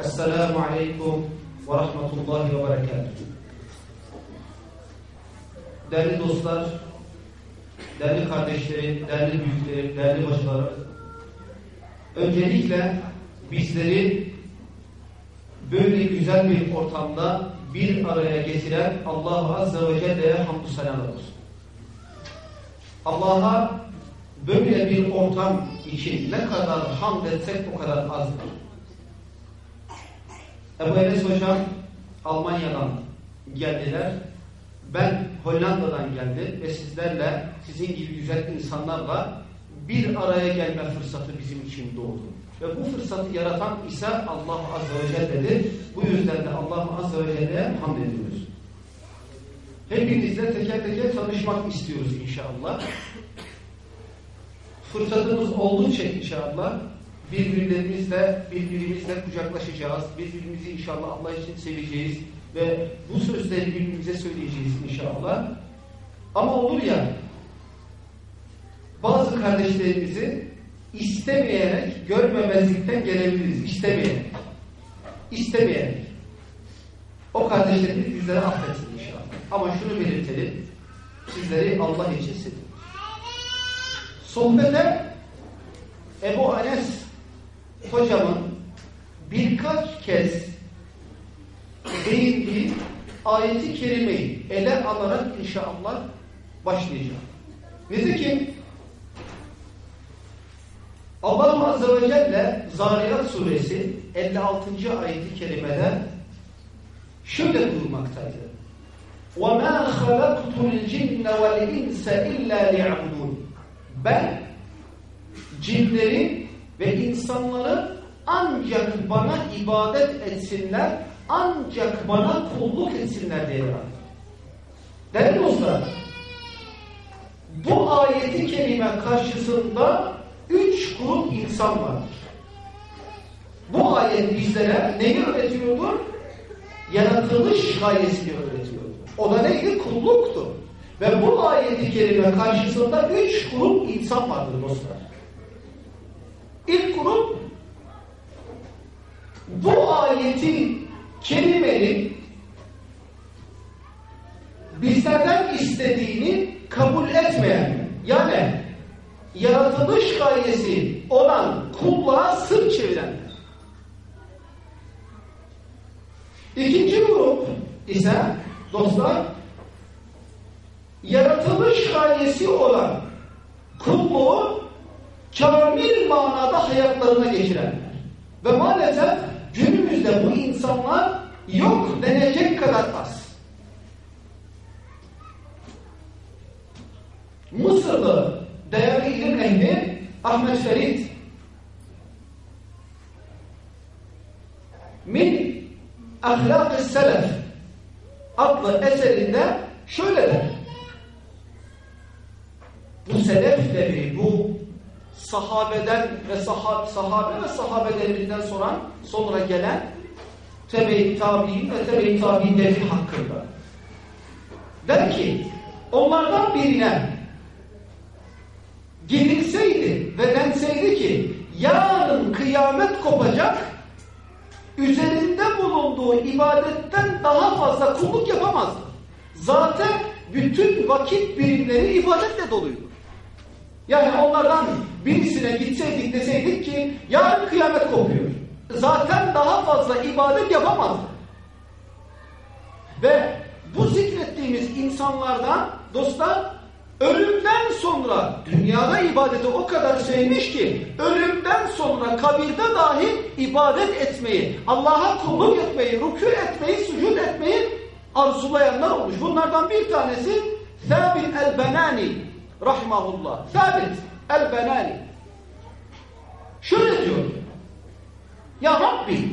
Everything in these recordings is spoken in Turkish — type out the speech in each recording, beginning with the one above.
Esselamu Aleyküm ve Rahmetullahi ve Berekatuhu. Değerli dostlar, değerli kardeşlerim, değerli büyüklerim, değerli başlarım. Öncelikle bizleri böyle güzel bir ortamda bir araya getiren Allah Azze ve Celle'ye hamdü selam olsun. Allah'a böyle bir ortam için ne kadar hamd etsek o kadar azdır. Ebu Enes Hocam Almanya'dan geldiler. Ben Hollanda'dan geldim ve sizlerle, sizin gibi güzel insanlarla bir araya gelme fırsatı bizim için doğdu. Ve bu fırsatı yaratan ise Allah Azze ve Celle'dir. Bu yüzden de Allah Azze ve Celle'ye hamd ediyoruz. Hepinizle teker teker tanışmak istiyoruz inşallah. Fırsatımız oldukça inşallah birbirlerimizle, birbirimizle kucaklaşacağız. Birbirimizi inşallah Allah için seveceğiz ve bu sözleri birbirimize söyleyeceğiz inşallah. Ama olur ya bazı kardeşlerimizi istemeyerek, görmemezlikten gelebiliriz. İstemeyerek. İstemeyerek. O kardeşlerimiz bizlere affetsin inşallah. Ama şunu belirtelim. Sizleri Allah için sevin. Sohbete Ebu Anes hocamın birkaç kez değindiği ayeti kerimeyi ele alarak inşallah başlayacağım. Nitekim Allah Azze ve Celle Zariyat suresi 56. ayeti kerimede şöyle buyurmaktaydı. وَمَا خَلَقْتُ الْجِنَّ وَالْاِنْسَ اِلَّا لِيَعْبُدُونَ Ben cinleri ve insanları ancak bana ibadet etsinler, ancak bana kulluk etsinler diye yarattım. Değerli dostlar, bu ayeti kelime karşısında üç grup insan vardır. Bu ayet bizlere neyi öğretiyordur? Yaratılış gayesini öğretiyordu. O da neydi? Kulluktu. Ve bu ayeti kelime karşısında üç grup insan vardır dostlar. İlk grup bu ayeti kelimenin bizlerden istediğini kabul etmeyen yani yaratılış gayesi olan kulluğa sırt çevirenler. İkinci grup ise dostlar yaratılış gayesi olan kulluğu kamil manada hayatlarına geçirenler. Ve maalesef günümüzde bu insanlar yok denecek kadar az. Mısırlı değerli ilim ehli Ahmet Ferit Min Ahlak-ı Selef adlı eserinde şöyle der. Bu selefleri, bu sahabeden ve sahab, sahabe ve sahabelerinden sonra sonra gelen tebe-i tabi'in ve tebe-i tabi'inleri hakkında. Der ki, onlardan birine gelinseydi ve denseydi ki yarın kıyamet kopacak üzerinde bulunduğu ibadetten daha fazla kulluk yapamazdı. Zaten bütün vakit birimleri ibadetle doluydu. Yani onlardan birisine gitseydik deseydik ki yarın kıyamet kopuyor. Zaten daha fazla ibadet yapamazdı. Ve bu zikrettiğimiz insanlardan dostlar ölümden sonra dünyada ibadeti o kadar sevmiş ki ölümden sonra kabirde dahi ibadet etmeyi, Allah'a kulluk etmeyi, rükû etmeyi, sucud etmeyi arzulayanlar olmuş. Bunlardan bir tanesi Thabit el-Benani rahimahullah. Thabit el-Benani. Şöyle diyor. Ya Rabbi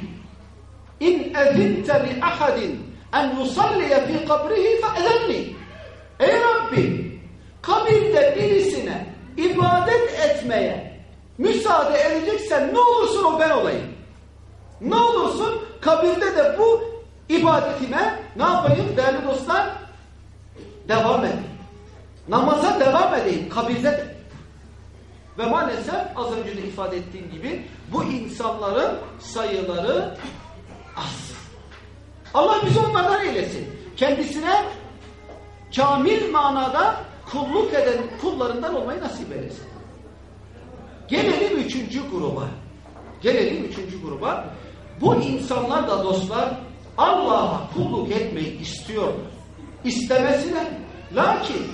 in ezinte li ahadin en yusalliye fi kabrihi fe'zenni. Ey Rabbi kabirde birisine ibadet etmeye müsaade edeceksen ne olursun o ben olayım. Ne olursun kabirde de bu ibadetime ne yapayım değerli dostlar? Devam edeyim. Namaza devam edeyim kabirde de. Ve maalesef az önce de ifade ettiğim gibi bu insanların sayıları az. Allah bizi onlardan eylesin. Kendisine kamil manada kulluk eden kullarından olmayı nasip eylesin. Gelelim üçüncü gruba. Gelelim üçüncü gruba. Bu insanlar da dostlar Allah'a kulluk etmeyi istiyorlar. İstemesine lakin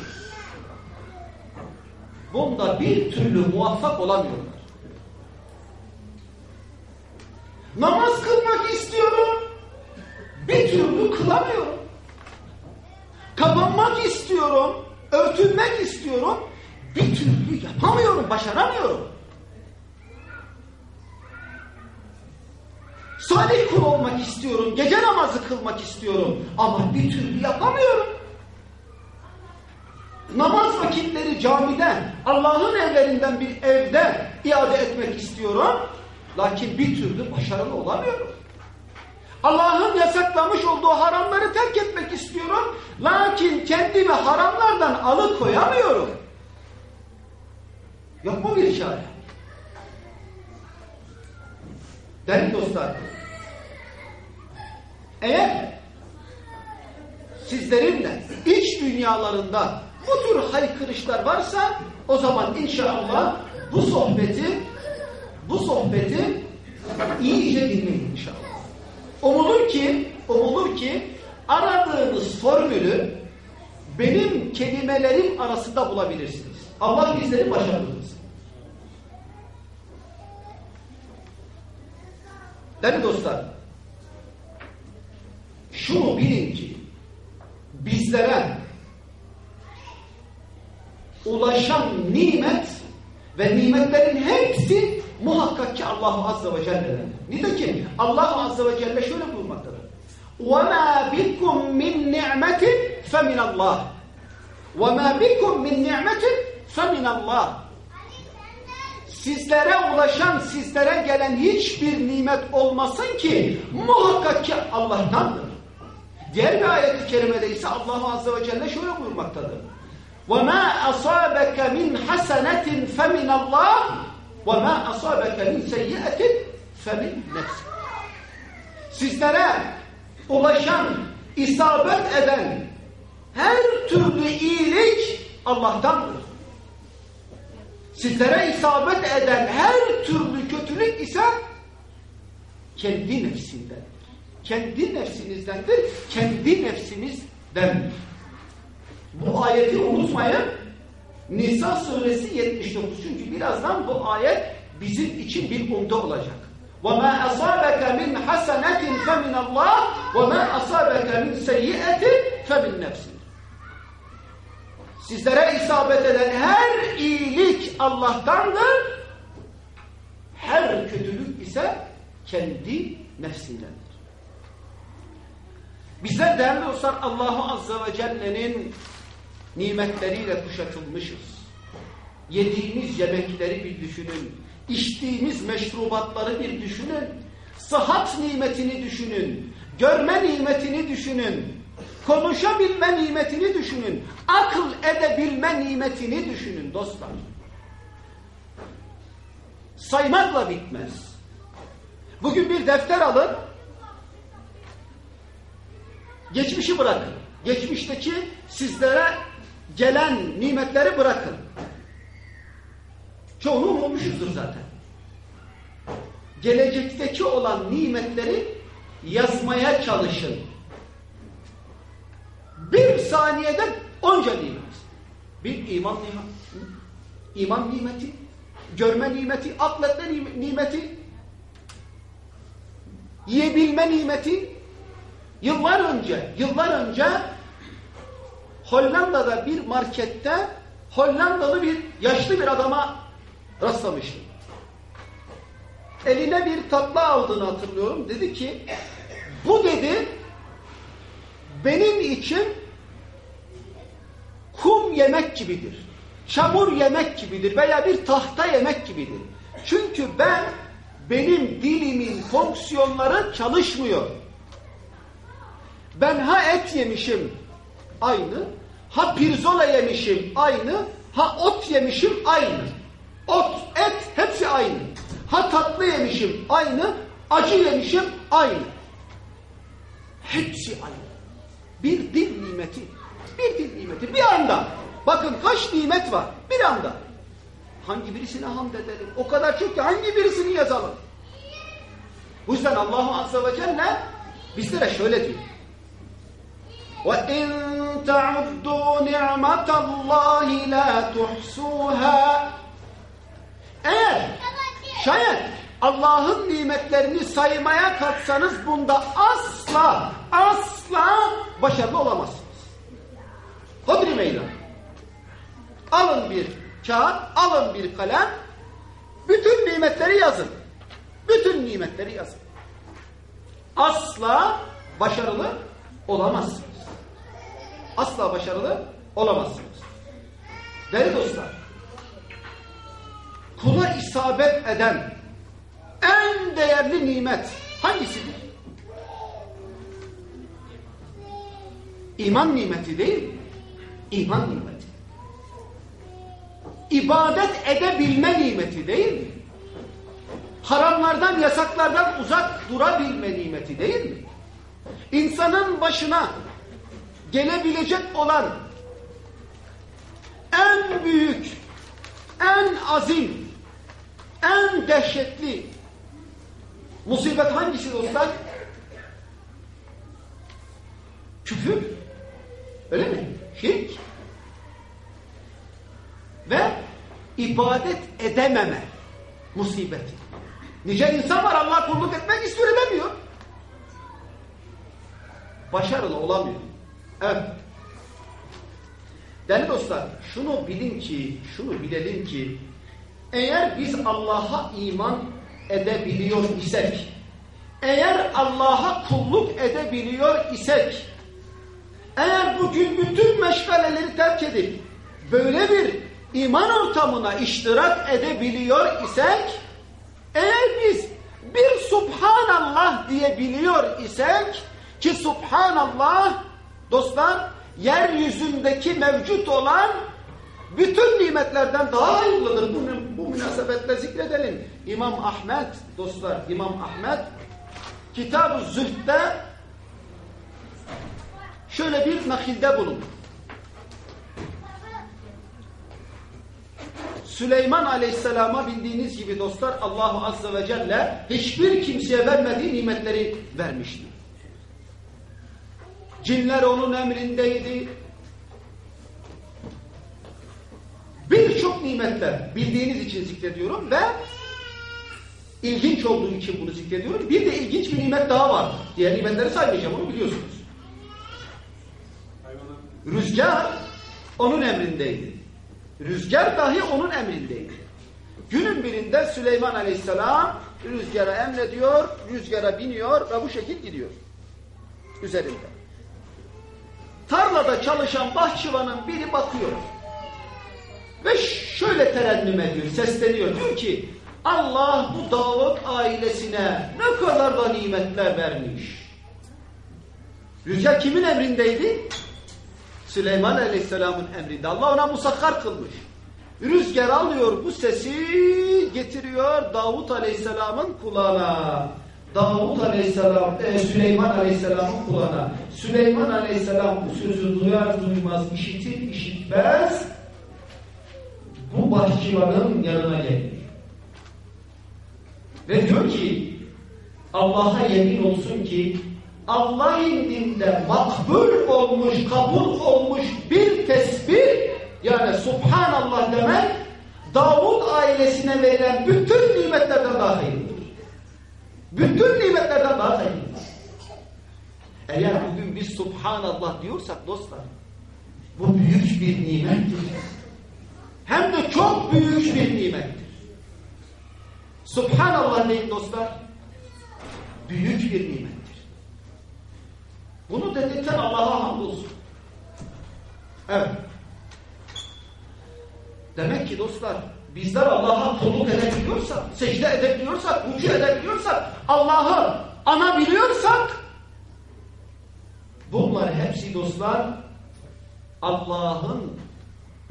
bunda bir türlü muvaffak olamıyorlar. Namaz kılmak istiyorum. Bir türlü kılamıyorum. Kapanmak istiyorum. Örtünmek istiyorum. Bir türlü yapamıyorum, başaramıyorum. Salih kul olmak istiyorum. Gece namazı kılmak istiyorum. Ama bir türlü yapamıyorum. Namaz vakitleri camiden, Allah'ın evlerinden bir evde iade etmek istiyorum. Lakin bir türlü başarılı olamıyorum. Allah'ın yasaklamış olduğu haramları terk etmek istiyorum. Lakin kendimi haramlardan alıkoyamıyorum. Yok mu bir çare? Değerli dostlar, eğer sizlerin de iç dünyalarında bu tür haykırışlar varsa o zaman inşallah bu sohbeti bu sohbeti iyice dinleyin inşallah. Umulur ki umulur ki aradığınız formülü benim kelimelerim arasında bulabilirsiniz. Allah bizleri başarılı Değerli dostlar, şunu bilin ki bizlere ulaşan nimet ve nimetlerin hepsi muhakkak ki Allah Azze ve Celle'den. Nitekim Allah Azze ve Celle şöyle buyurmaktadır. وَمَا بِكُمْ مِنْ نِعْمَةٍ فَمِنَ اللّٰهِ وَمَا بِكُمْ مِنْ نِعْمَةٍ فَمِنَ اللّٰهِ Sizlere ulaşan, sizlere gelen hiçbir nimet olmasın ki muhakkak ki Allah'tandır. Diğer bir ayet-i kerimede ise Allah Azze ve Celle şöyle buyurmaktadır. وَمَا أَصَابَكَ مِنْ حَسَنَةٍ فَمِنَ اللّٰهِ وَمَا أَصَابَكَ مِنْ سَيِّئَةٍ فَمِنْ نَفْسِ Sizlere ulaşan, isabet eden her türlü iyilik Allah'tandır. Sizlere isabet eden her türlü kötülük ise kendi nefsindendir. Kendi nefsinizdendir, kendi nefsimizdendir. Bu ayeti unutmayın. Nisa suresi 79. Çünkü birazdan bu ayet bizim için bir umde olacak. وَمَا أَصَابَكَ مِنْ حَسَنَةٍ فَمِنَ اللّٰهِ وَمَا أَصَابَكَ مِنْ سَيِّئَةٍ فَمِنْ نَفْسٍ Sizlere isabet eden her iyilik Allah'tandır. Her kötülük ise kendi nefsindendir. Bizler değerli dostlar Allahu Azze ve Celle'nin nimetleriyle kuşatılmışız. Yediğimiz yemekleri bir düşünün. İçtiğimiz meşrubatları bir düşünün. Sıhhat nimetini düşünün. Görme nimetini düşünün. Konuşabilme nimetini düşünün. Akıl edebilme nimetini düşünün dostlar. Saymakla bitmez. Bugün bir defter alın. Geçmişi bırakın. Geçmişteki sizlere gelen nimetleri bırakın. Çoğunu unutmuşuzdur zaten. Gelecekteki olan nimetleri yazmaya çalışın. Bir saniyede onca nimet. Bir iman nimeti, iman nimeti, görme nimeti, akletme nimeti, yiyebilme nimeti. Yıllar önce, yıllar önce Hollanda'da bir markette Hollandalı bir yaşlı bir adama rastlamıştım. Eline bir tatlı aldığını hatırlıyorum. Dedi ki Bu dedi benim için kum yemek gibidir. Çamur yemek gibidir veya bir tahta yemek gibidir. Çünkü ben benim dilimin fonksiyonları çalışmıyor. Ben ha et yemişim aynı, ha pirzola yemişim aynı, ha ot yemişim aynı. Ot, et hepsi aynı. Ha tatlı yemişim aynı, acı yemişim aynı. Hepsi aynı. Bir dil nimeti, bir dil nimeti bir anda. Bakın kaç nimet var bir anda. Hangi birisine hamd edelim? O kadar çok ki hangi birisini yazalım? Bu yüzden Allah Azze ve Celle bizlere şöyle diyor. وَاِنْ تَعُدُّوا نِعْمَةَ اللّٰهِ لَا تُحْسُوهَا Eğer şayet Allah'ın nimetlerini saymaya kalksanız bunda asla asla başarılı olamazsınız. Hodri meydan. Alın bir kağıt, alın bir kalem, bütün nimetleri yazın. Bütün nimetleri yazın. Asla başarılı olamazsınız. Asla başarılı olamazsınız. Değerli dostlar, kula isabet eden en değerli nimet hangisidir? İman nimeti değil mi? İman nimeti. İbadet edebilme nimeti değil mi? Haramlardan, yasaklardan uzak durabilme nimeti değil mi? İnsanın başına gelebilecek olan en büyük, en azim, en dehşetli musibet hangisi dostlar? Küfür. Öyle mi? Şirk. Ve ibadet edememe musibeti. Nice insan var Allah kulluk etmek istiyor edemiyor. Başarılı olamıyor. Evet. Değerli dostlar, şunu bilin ki, şunu bilelim ki, eğer biz Allah'a iman edebiliyor isek, eğer Allah'a kulluk edebiliyor isek, eğer bugün bütün meşgaleleri terk edip, böyle bir iman ortamına iştirak edebiliyor isek, eğer biz bir Subhanallah diyebiliyor isek, ki Subhanallah, dostlar, yeryüzündeki mevcut olan bütün nimetlerden daha hayırlıdır. Bunu bu münasebetle zikredelim. İmam Ahmet, dostlar, İmam Ahmet Kitab-ı Zühd'de şöyle bir nakilde bulunur. Süleyman Aleyhisselam'a bildiğiniz gibi dostlar Allahu Azze ve Celle hiçbir kimseye vermediği nimetleri vermişti. Cinler onun emrindeydi. Birçok nimetler bildiğiniz için zikrediyorum ve ilginç olduğu için bunu zikrediyorum. Bir de ilginç bir nimet daha var. Diğer nimetleri saymayacağım onu biliyorsunuz. Rüzgar onun emrindeydi. Rüzgar dahi onun emrindeydi. Günün birinde Süleyman Aleyhisselam rüzgara emrediyor, rüzgara biniyor ve bu şekil gidiyor. Üzerinde. Tarlada çalışan bahçıvanın biri bakıyor. Ve şöyle terennüm ediyor, sesleniyor. Diyor ki Allah bu Davut ailesine ne kadar da nimetler vermiş. Rüzgar kimin emrindeydi? Süleyman Aleyhisselam'ın emrinde. Allah ona musakkar kılmış. Rüzgar alıyor bu sesi getiriyor Davut Aleyhisselam'ın kulağına. Davut Aleyhisselam, e, Süleyman Aleyhisselam'ın kulağına. Süleyman Aleyhisselam bu sözü duyar duymaz, işitir işitmez bu bahçıvanın yanına gelir. Ve diyor ki Allah'a yemin olsun ki Allah indinde makbul olmuş, kabul olmuş bir tesbih yani Subhanallah demek Davud ailesine verilen bütün nimetlerden hayırlıdır. Bütün nimetlerden daha hayırlıdır. Eğer bugün biz Subhanallah diyorsak dostlar bu büyük bir nimettir. Hem de çok büyük bir nimettir. Subhanallah deyin dostlar. Büyük bir nimettir. Bunu dedirten Allah'a hamdolsun. Evet. Demek ki dostlar bizler Allah'a kulluk edebiliyorsak, secde edebiliyorsak, rükû edebiliyorsak, Allah'ı anabiliyorsak bunlar hepsi dostlar Allah'ın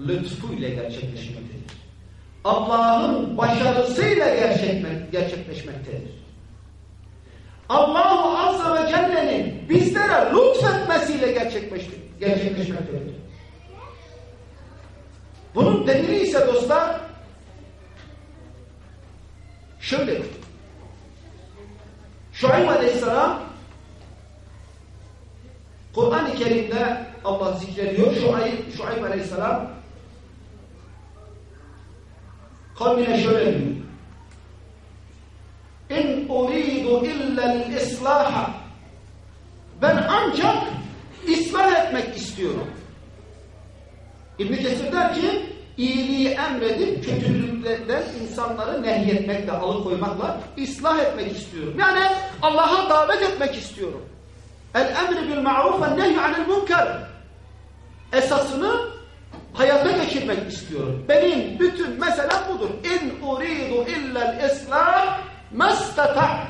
lütfuyla gerçekleşmektedir. Allah'ın başarısıyla gerçekleşmektedir. Allahu Azze ve Celle'nin bizlere lütfetmesiyle gerçekleşmektedir. Bunun delili ise dostlar şöyle Şuayb Aleyhisselam Kur'an-ı Kerim'de Allah zikrediyor. Şuayb, Şuayb Aleyhisselam kavmine şöyle diyor. İn uridu illel islaha ben ancak ıslah etmek istiyorum. İbn-i Kesir der ki iyiliği emredip kötülüklerden insanları nehyetmekle, alıkoymakla ıslah etmek istiyorum. Yani Allah'a davet etmek istiyorum. El emri bil ma'ruf ve nehy anil münker. Esasını hayata geçirmek istiyorum. Benim bütün meselem budur. İn uridu illel islah mestatat.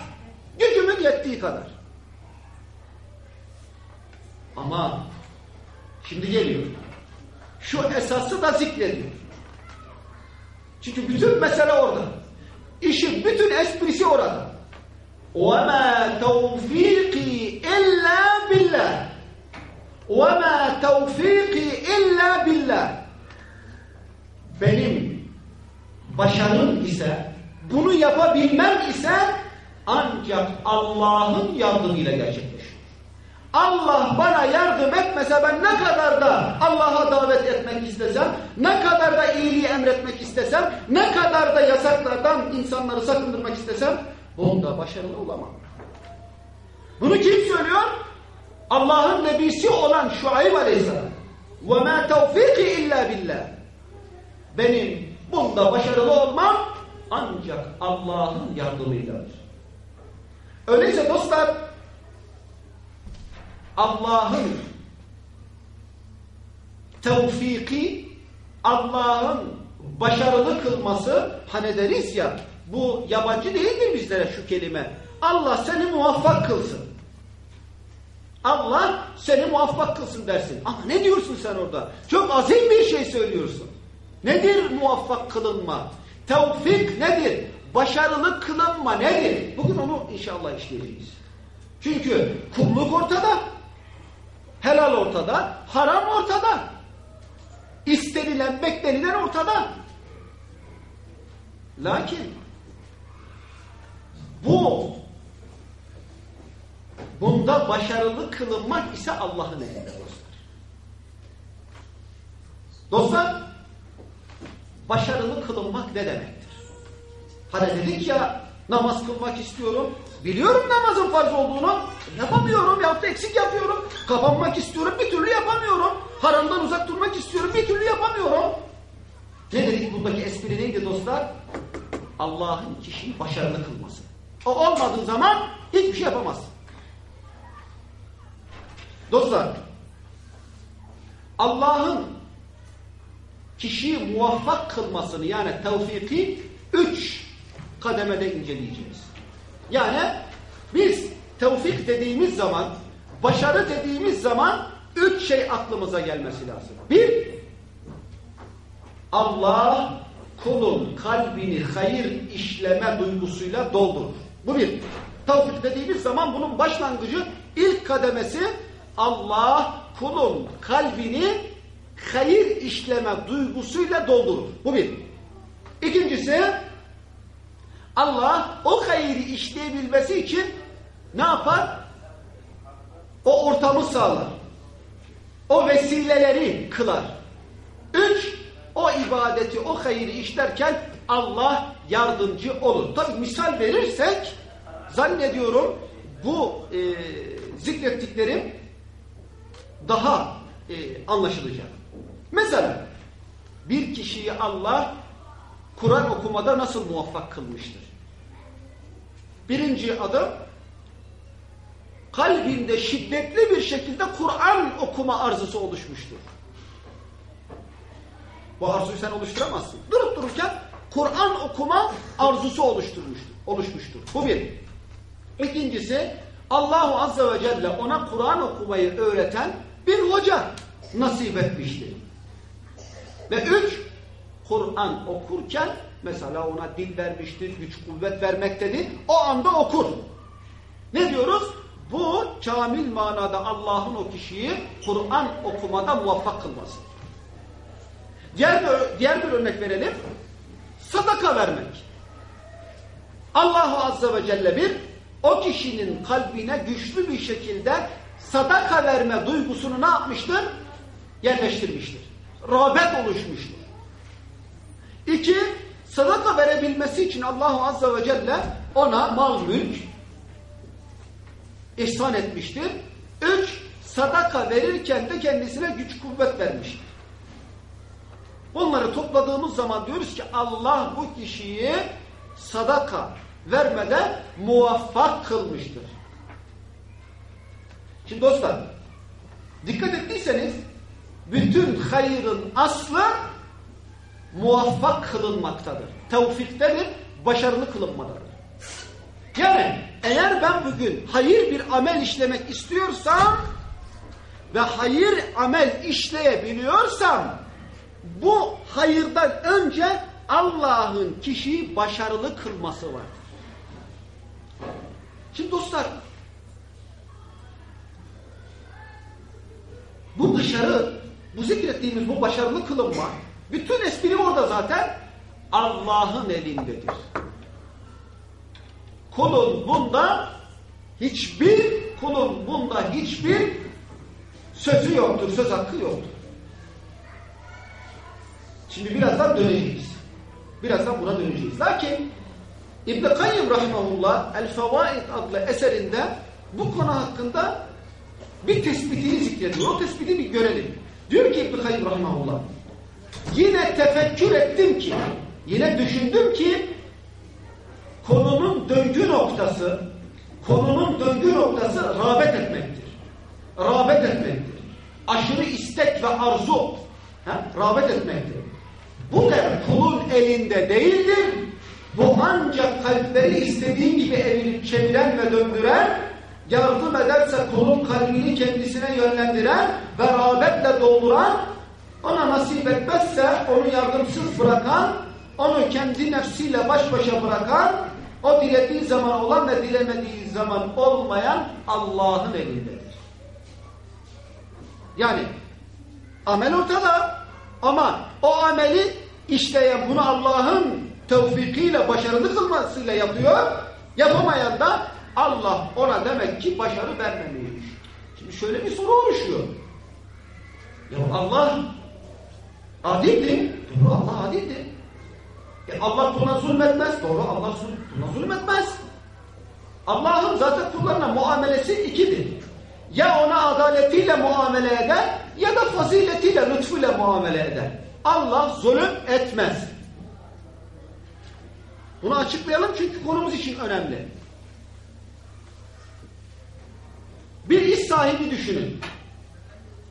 Gücümün yettiği kadar. Ama şimdi geliyor Şu esası da zikrediyor. Çünkü bütün mesele orada. İşin bütün esprisi orada. وَمَا تَوْفِيقِي إِلَّا بِاللّٰهِ وَمَا تَوْفِيقِي إِلَّا بِاللّٰهِ Benim başarım ise, bunu yapabilmem ise ancak Allah'ın yardımıyla gerçekleşir. Allah bana yardım etmese ben ne kadar da Allah'a davet etmek istesem, ne kadar da iyiliği emretmek istesem, ne kadar da yasaklardan insanları sakındırmak istesem, bunda başarılı olamam. Bunu kim söylüyor? Allah'ın nebisi olan Şuayb Aleyhisselam. وَمَا تَوْفِيقِ illa billah. Benim bunda başarılı olmam ancak Allah'ın yardımıyladır. Öyleyse dostlar Allah'ın tevfiki, Allah'ın başarılı kılması, hani deriz ya, bu yabancı değildir bizlere şu kelime. Allah seni muvaffak kılsın. Allah seni muvaffak kılsın dersin. Ama ne diyorsun sen orada? Çok azim bir şey söylüyorsun. Nedir muvaffak kılınma? Tevfik nedir? Başarılı kılınma nedir? Bugün onu inşallah işleyeceğiz. Çünkü kulluk ortada. Helal ortada, haram ortada. İstenilen, beklenilen ortada. Lakin bu bunda başarılı kılınmak ise Allah'ın elinde dostlar. Dostlar başarılı kılınmak ne demektir? Hani dedik ya namaz kılmak istiyorum. Biliyorum namazın farz olduğunu. Yapamıyorum ya da eksik yapıyorum. Kapanmak istiyorum bir türlü yapamıyorum. Haramdan uzak durmak istiyorum bir türlü yapamıyorum. Ne dedik buradaki espri neydi dostlar? Allah'ın kişiyi başarılı kılması. O olmadığı zaman hiçbir şey yapamaz. Dostlar Allah'ın kişiyi muvaffak kılmasını yani tevfiki üç kademede inceleyeceğiz. Yani biz tevfik dediğimiz zaman, başarı dediğimiz zaman üç şey aklımıza gelmesi lazım. Bir, Allah kulun kalbini hayır işleme duygusuyla doldurur. Bu bir. Tevfik dediğimiz zaman bunun başlangıcı, ilk kademesi Allah kulun kalbini hayır işleme duygusuyla doldurur. Bu bir. İkincisi Allah o hayri işleyebilmesi için ne yapar? O ortamı sağlar. O vesileleri kılar. Üç, o ibadeti, o hayri işlerken Allah yardımcı olur. Tabi misal verirsek zannediyorum bu e, zikrettiklerim daha e, anlaşılacak. Mesela bir kişiyi Allah Kur'an okumada nasıl muvaffak kılmıştır? Birinci adım kalbinde şiddetli bir şekilde Kur'an okuma arzusu oluşmuştur. Bu arzuyu sen oluşturamazsın. Durup dururken Kur'an okuma arzusu oluşturmuştur. oluşmuştur. Bu bir. İkincisi Allahu Azze ve Celle ona Kur'an okumayı öğreten bir hoca nasip etmiştir. Ve üç, Kur'an okurken mesela ona dil vermiştir, güç kuvvet vermektedir. O anda okur. Ne diyoruz? Bu kamil manada Allah'ın o kişiyi Kur'an okumada muvaffak kılması. Diğer bir, diğer bir örnek verelim. Sadaka vermek. Allahu Azze ve Celle bir, o kişinin kalbine güçlü bir şekilde sadaka verme duygusunu ne yapmıştır? Yerleştirmiştir. Rağbet oluşmuştur. İki, sadaka verebilmesi için Allahu Azze ve Celle ona mal mülk ihsan etmiştir. Üç, sadaka verirken de kendisine güç kuvvet vermiştir. Bunları topladığımız zaman diyoruz ki Allah bu kişiyi sadaka vermede muvaffak kılmıştır. Şimdi dostlar, dikkat ettiyseniz bütün hayrın aslı muvaffak kılınmaktadır. Tevfiktedir, başarılı kılınmadadır. Yani eğer ben bugün hayır bir amel işlemek istiyorsam ve hayır amel işleyebiliyorsam bu hayırdan önce Allah'ın kişiyi başarılı kılması var. Şimdi dostlar bu dışarı bu zikrettiğimiz bu başarılı kılınma bütün espri orada zaten Allah'ın elindedir. Kulun bunda hiçbir kulun bunda hiçbir sözü yoktur, söz hakkı yoktur. Şimdi birazdan döneceğiz. Birazdan buna döneceğiz. Lakin İbn-i Kayyum Rahimahullah El-Fevaid adlı eserinde bu konu hakkında bir tespitini zikrediyor. O tespiti bir görelim. Diyor ki İbn-i Kayyum Rahimahullah yine tefekkür ettim ki yine düşündüm ki konunun döngü noktası konunun döngü noktası rağbet etmektir. Rağbet etmektir. Aşırı istek ve arzu ha? rağbet etmektir. Bu da kulun elinde değildir. Bu ancak kalpleri istediğin gibi evirip çeviren ve döndüren, yardım ederse kulun kalbini kendisine yönlendiren ve rağbetle dolduran, ona nasip etmezse onu yardımsız bırakan, onu kendi nefsiyle baş başa bırakan, o dilediği zaman olan ve dilemediği zaman olmayan Allah'ın elindedir. Yani amel ortada ama o ameli işleyen bunu Allah'ın tevfikiyle başarılı kılmasıyla yapıyor. Yapamayan da Allah ona demek ki başarı vermemiş. Şimdi şöyle bir soru oluşuyor. Ya Allah adildir. Doğru Allah adildir. E Allah buna zulmetmez. Doğru Allah buna zulmetmez. Allah'ın zaten kullarına muamelesi ikidir. Ya ona adaletiyle muamele eder ya da faziletiyle, lütfuyla muamele eder. Allah zulüm etmez. Bunu açıklayalım çünkü konumuz için önemli. Bir iş sahibi düşünün.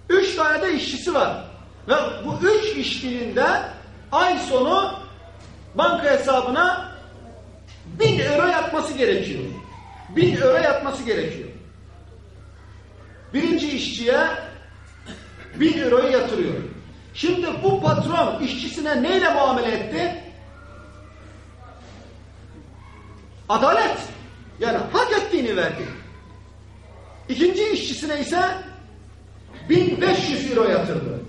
Üç tane de işçisi var. Ve bu üç işçinin de ay sonu banka hesabına bin euro yatması gerekiyor. Bin euro yatması gerekiyor. Birinci işçiye bin euroyu yatırıyor. Şimdi bu patron işçisine neyle muamele etti? Adalet. Yani hak ettiğini verdi. İkinci işçisine ise 1500 euro yatırdı.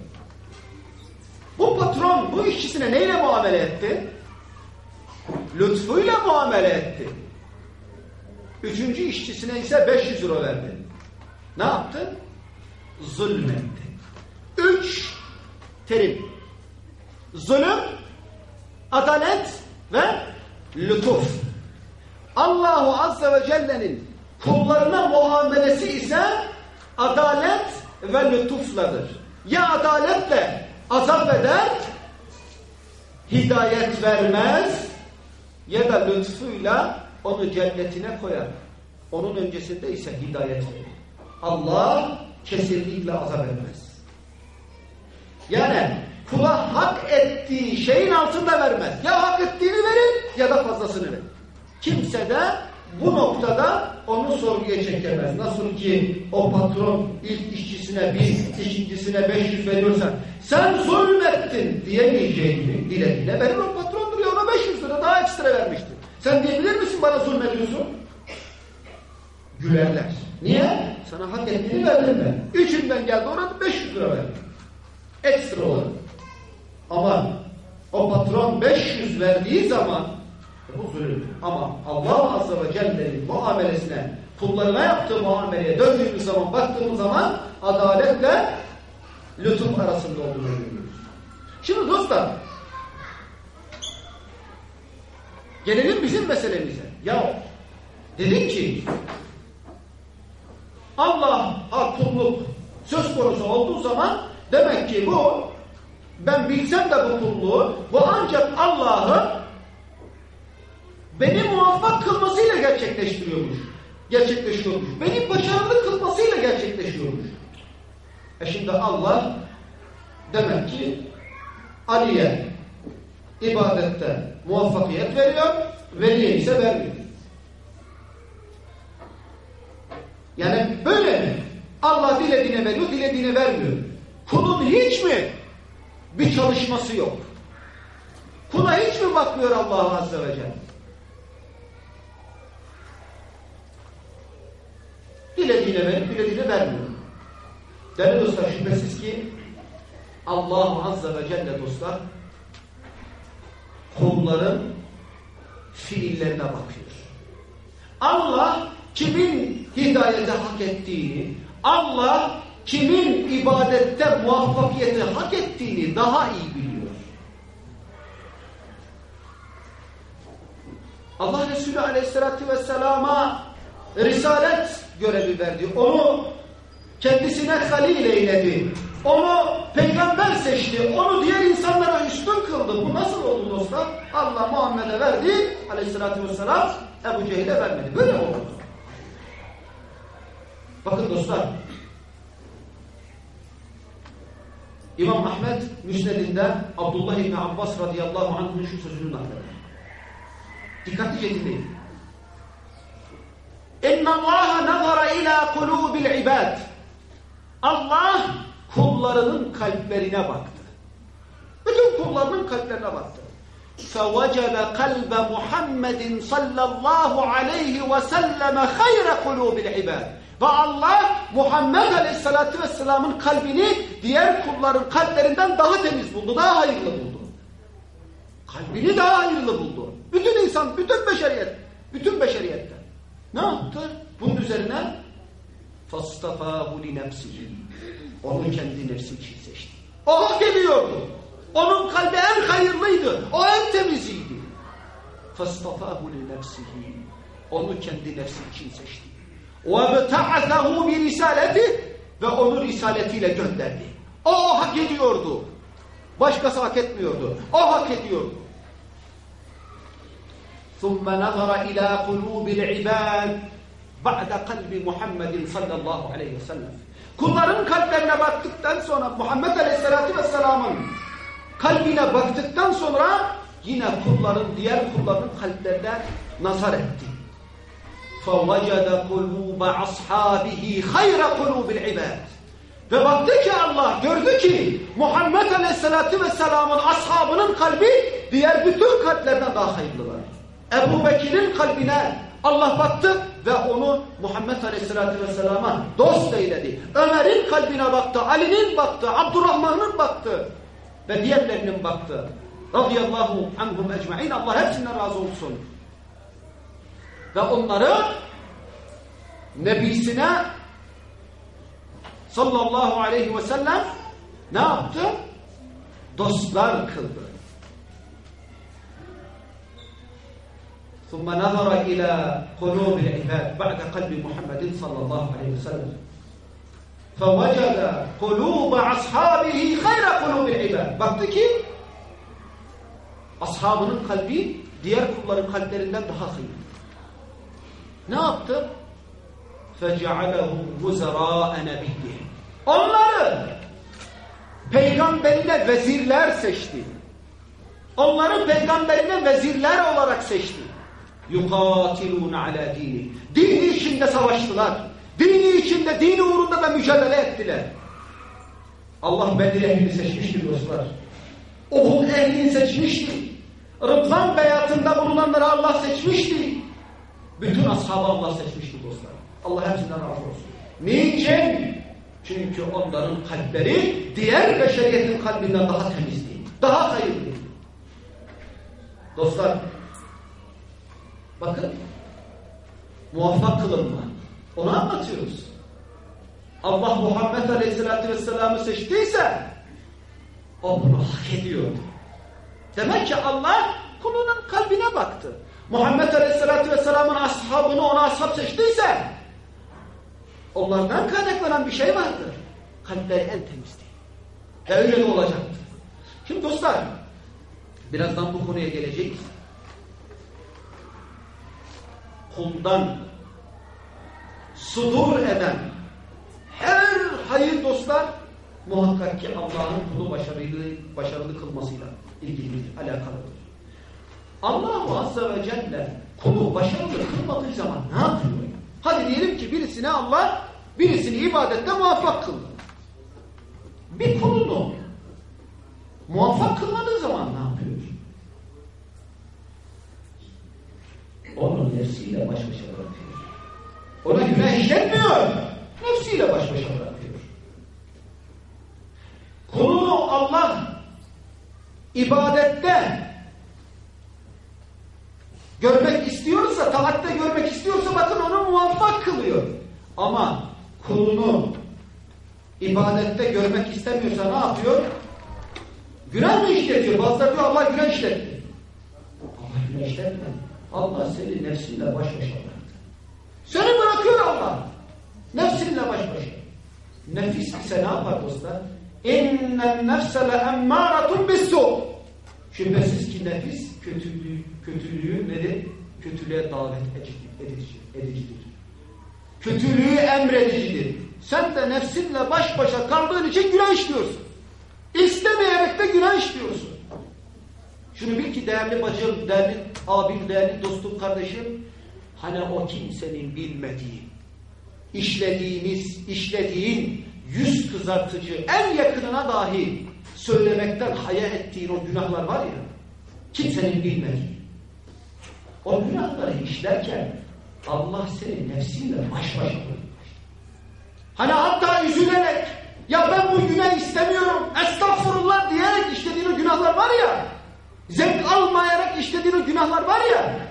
Bu patron bu işçisine neyle muamele etti? Lütfuyla muamele etti. Üçüncü işçisine ise 500 euro verdi. Ne yaptı? Zulmetti. Üç terim. Zulüm, adalet ve lütuf. Allahu Azze ve Celle'nin kullarına muamelesi ise adalet ve lütufladır. Ya adaletle azap eder, hidayet vermez ya da lütfuyla onu cennetine koyar. Onun öncesinde ise hidayet verir. Allah kesinlikle azap etmez. Yani kula hak ettiği şeyin altında vermez. Ya hak ettiğini verir ya da fazlasını verir. Kimse de bu noktada onu sorguya çekemez. Nasıl ki o patron ilk işçisine bin, ikincisine 500 veriyorsa sen zulmettin diyemeyeceğini dile dile verir o ona 500 lira vermiştir. Sen diyebilir misin bana zulmediyorsun? Gülerler. Niye? Sana hak ettiğini verdim ben. Üçünden geldi orada 500 lira verdim. Ekstra olarak. Ama o patron 500 verdiği zaman bu zulüm. Ama Allah Azze ve Celle'nin muamelesine, kullarına yaptığı muameleye döndüğümüz zaman, baktığımız zaman adaletle lütuf arasında olduğunu görüyoruz. Şimdi dostlar, gelelim bizim meselemize. Ya dedik ki Allah'a kulluk söz konusu olduğu zaman demek ki bu ben bilsem de bu kulluğu bu ancak Allah'ı beni muvaffak kılmasıyla gerçekleştiriyormuş. Gerçekleşiyormuş. Beni başarılı kılmasıyla gerçekleşiyormuş. E şimdi Allah demek ki Ali'ye ibadette muvaffakiyet veriyor, veliye ise vermiyor. Yani böyle mi? Allah dilediğine veriyor, dilediğine vermiyor. Kulun hiç mi bir çalışması yok? Kula hiç mi bakmıyor Allah Azze ve Celle? Dilediğine verip dilediğine vermiyor. Değerli dostlar şüphesiz ki Allah Azze ve Celle dostlar kulların fiillerine bakıyor. Allah kimin hidayete hak ettiğini, Allah kimin ibadette muvaffakiyeti hak ettiğini daha iyi biliyor. Allah Resulü Aleyhisselatü Vesselam'a risalet görevi verdi. Onu kendisine halil eyledi. Onu peygamber seçti. Onu diğer insanlara üstün kıldı. Bu nasıl oldu dostlar? Allah Muhammed'e verdi. Aleyhissalatü vesselam Ebu Cehil'e vermedi. Böyle oldu. Bakın dostlar. İmam Ahmet Müsned'inde Abdullah İbni Abbas radıyallahu anh'ın şu sözünü nakleder. Dikkatlice dinleyin. اِنَّ اللّٰهَ نَظَرَ اِلَى قُلُوبِ الْعِبَادِ Allah kullarının kalplerine baktı. Bütün kullarının kalplerine baktı. فَوَجَدَ قَلْبَ مُحَمَّدٍ sallallahu aleyhi ve selleme hayre kulûbil ibad. Ve Allah Muhammed Aleyhisselatü Vesselam'ın kalbini diğer kulların kalplerinden daha temiz buldu, daha hayırlı buldu. Kalbini daha hayırlı buldu. Bütün insan, bütün beşeriyet, bütün beşeriyette. Ne yaptı? Bunun üzerine فَاسْتَفَاهُ لِنَفْسِهِ Onu kendi nefsi için seçti. O hak ediyordu. Onun kalbi en hayırlıydı. O en temiziydi. فَاسْتَفَاهُ لِنَفْسِهِ Onu kendi nefsi için seçti. وَبْتَعَثَهُ بِرِسَالَتِهِ Ve onu risaletiyle gönderdi. O, o hak ediyordu. Başkası hak etmiyordu. O hak ediyordu. ثُمَّ نَظَرَ إِلَى قُلُوبِ الْعِبَادِ بَعْدَ قَلْبِ مُحَمَّدٍ sallallahu aleyhi ve sellem. Kulların kalplerine baktıktan sonra Muhammed Aleyhisselatü Vesselam'ın kalbine baktıktan sonra yine kulların, diğer kulların kalplerine nazar etti. فَوَجَدَ قُلُوبَ أَصْحَابِهِ خَيْرَ قُلُوبِ الْعِبَادِ Ve baktı ki Allah, gördü ki Muhammed Aleyhisselatü Vesselam'ın ashabının kalbi diğer bütün kalplerden daha hayırlılar. Ebu Bekir'in kalbine Allah baktı ve onu Muhammed Aleyhisselatü Vesselam'a dost eyledi. Ömer'in kalbine baktı, Ali'nin baktı, Abdurrahman'ın baktı ve diğerlerinin baktı. Radıyallahu anhum ecma'in. Allah hepsinden razı olsun. Ve onları Nebisine sallallahu aleyhi ve sellem ne yaptı? Dostlar kıldı. ثم نظر إلى قلوب العباد بعد قلب محمد صلى الله عليه وسلم فوجد قلوب أصحابه خير قلوب العباد baktı ki ashabının kalbi diğer kulların kalplerinden daha hayırlı. Ne yaptı? فَجَعَلَهُمْ وُزَرَاءَ نَبِيِّهِ Onları peygamberine vezirler seçti. Onları peygamberine vezirler olarak seçti. يُقَاتِلُونَ عَلَى dini. Dini içinde savaştılar. Dini içinde, dini uğrunda da mücadele ettiler. Allah Bedir ehlini seçmiştir dostlar. Uhud ehlini seçmişti. Rıdvan beyatında bulunanları Allah seçmişti. Bütün ashabı Allah seçmişti dostlar. Allah hepsinden razı olsun. Niçin? Çünkü onların kalpleri diğer beşeriyetin kalbinden daha temizdi. Daha hayırlı. Dostlar bakın muvaffak kılınma. Onu anlatıyoruz. Allah Muhammed Aleyhisselatü Vesselam'ı seçtiyse o bunu hak ediyordu. Demek ki Allah kulunun kalbine baktı. Muhammed Aleyhisselatü Vesselam'ın ashabını ona ashab seçtiyse onlardan kaynaklanan bir şey vardır. Kalpleri en temizdi. Ve öyle de olacaktır. Şimdi dostlar birazdan bu konuya geleceğiz. Kuldan sudur eden her hayır dostlar muhakkak ki Allah'ın kulu başarılı, başarılı kılmasıyla ilgilidir, alakalıdır. Allah Azze ve Celle kulu başarılı kılmadığı zaman ne yapıyor? Hadi diyelim ki birisine Allah birisini ibadette muvaffak kıldı. Bir kulunu muvaffak kılmadığı zaman ne yapıyor? Onu nefsiyle baş başa bırakıyor. Ona günah işletmiyor. Nefsiyle baş başa bırakıyor. Kulunu Allah ibadette görmek istiyorsa, taatte görmek istiyorsa bakın onu muvaffak kılıyor. Ama kulunu ibadette görmek istemiyorsa ne yapıyor? Günah mı işletiyor? Bazıları diyor Allah günah işletti. Allah günah işletmedi. Allah seni nefsinle baş başa bıraktı. Seni bırakıyor Allah. Nefsinle baş başa. Nefis ise ne yapar dostlar? İnnen nefse le emmâratun bissu. Şüphesiz ki nefis kötülüğü, kötülüğü nedir? Kötülüğe davet edicidir. Kötülüğü emredicidir. Sen de nefsinle baş başa kaldığın için günah işliyorsun. İstemeyerek de günah işliyorsun. Şunu bil ki değerli bacım, değerli abim, değerli dostum, kardeşim. Hani o kimsenin bilmediği, işlediğiniz, işlediğin yüz kızartıcı en yakınına dahi söylemekten haya ettiğin o günahlar var ya, kimsenin bilmediği. O günahları işlerken Allah seni nefsinle baş başa Hani hatta üzülerek ya ben bu günah istemiyorum estağfurullah diyerek işlediğin o günahlar var ya zevk almayarak işlediğin günahlar var ya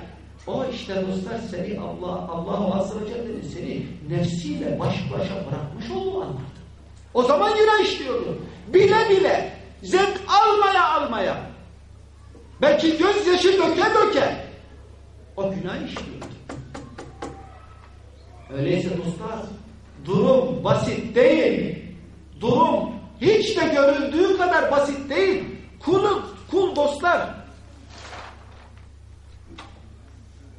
o işte dostlar seni Allah Allah Azze ve seni nefsiyle baş başa bırakmış olduğu anlardı. O zaman günah işliyordu. Bile bile zevk almaya almaya belki gözyaşı döke döke o günah işliyordu. Öyleyse dostlar durum basit değil. Durum hiç de görüldüğü kadar basit değil. Kul, kul dostlar.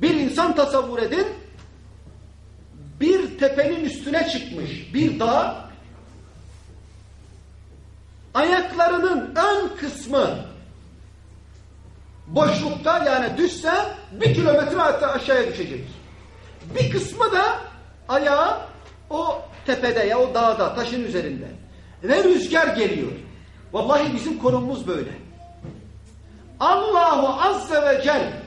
Bir insan tasavvur edin. Bir tepenin üstüne çıkmış bir dağ. Ayaklarının ön kısmı boşlukta yani düşse bir kilometre aşağıya düşecek. Bir kısmı da ayağı o tepede ya o dağda taşın üzerinde. Ve rüzgar geliyor. Vallahi bizim konumumuz böyle. Allahu Azze ve Celle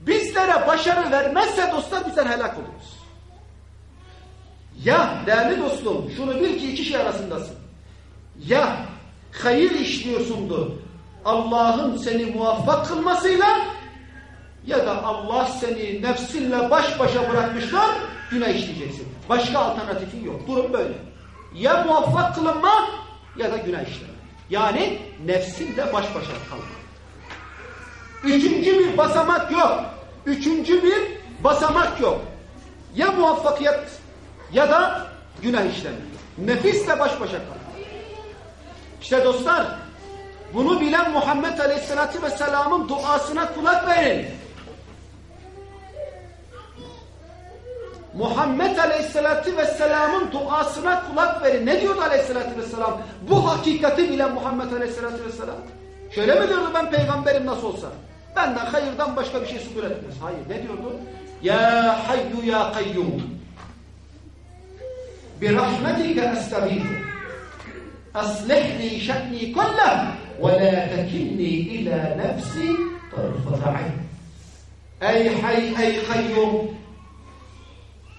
bizlere başarı vermezse dostlar bizler helak oluruz. Ya değerli dostum şunu bil ki iki şey arasındasın. Ya hayır işliyorsundur Allah'ın seni muvaffak kılmasıyla ya da Allah seni nefsinle baş başa bırakmışlar günah işleyeceksin. Başka alternatifin yok. Durum böyle. Ya muvaffak kılınma ya da günah işleme. Yani nefsinle baş başa kalma. Üçüncü bir basamak yok. Üçüncü bir basamak yok. Ya muvaffakiyet ya da günah işleme. Nefisle baş başa kal. İşte dostlar bunu bilen Muhammed Aleyhisselatü Vesselam'ın duasına kulak verin. Muhammed Aleyhisselatü Vesselam'ın duasına kulak verin. Ne diyordu Aleyhisselatü Vesselam? Bu hakikati bilen Muhammed Aleyhisselatü Vesselam. Şöyle mi diyordu ben peygamberim nasıl olsa? Benden hayırdan başka bir şey sudur etmez. Hayır ne diyordu? Ya hayyu ya kayyum. Bir rahmetike estağifu. Aslihni şe'ni kullah ve la tekinni ila nefsi tarfata Ey hay ey kayyum.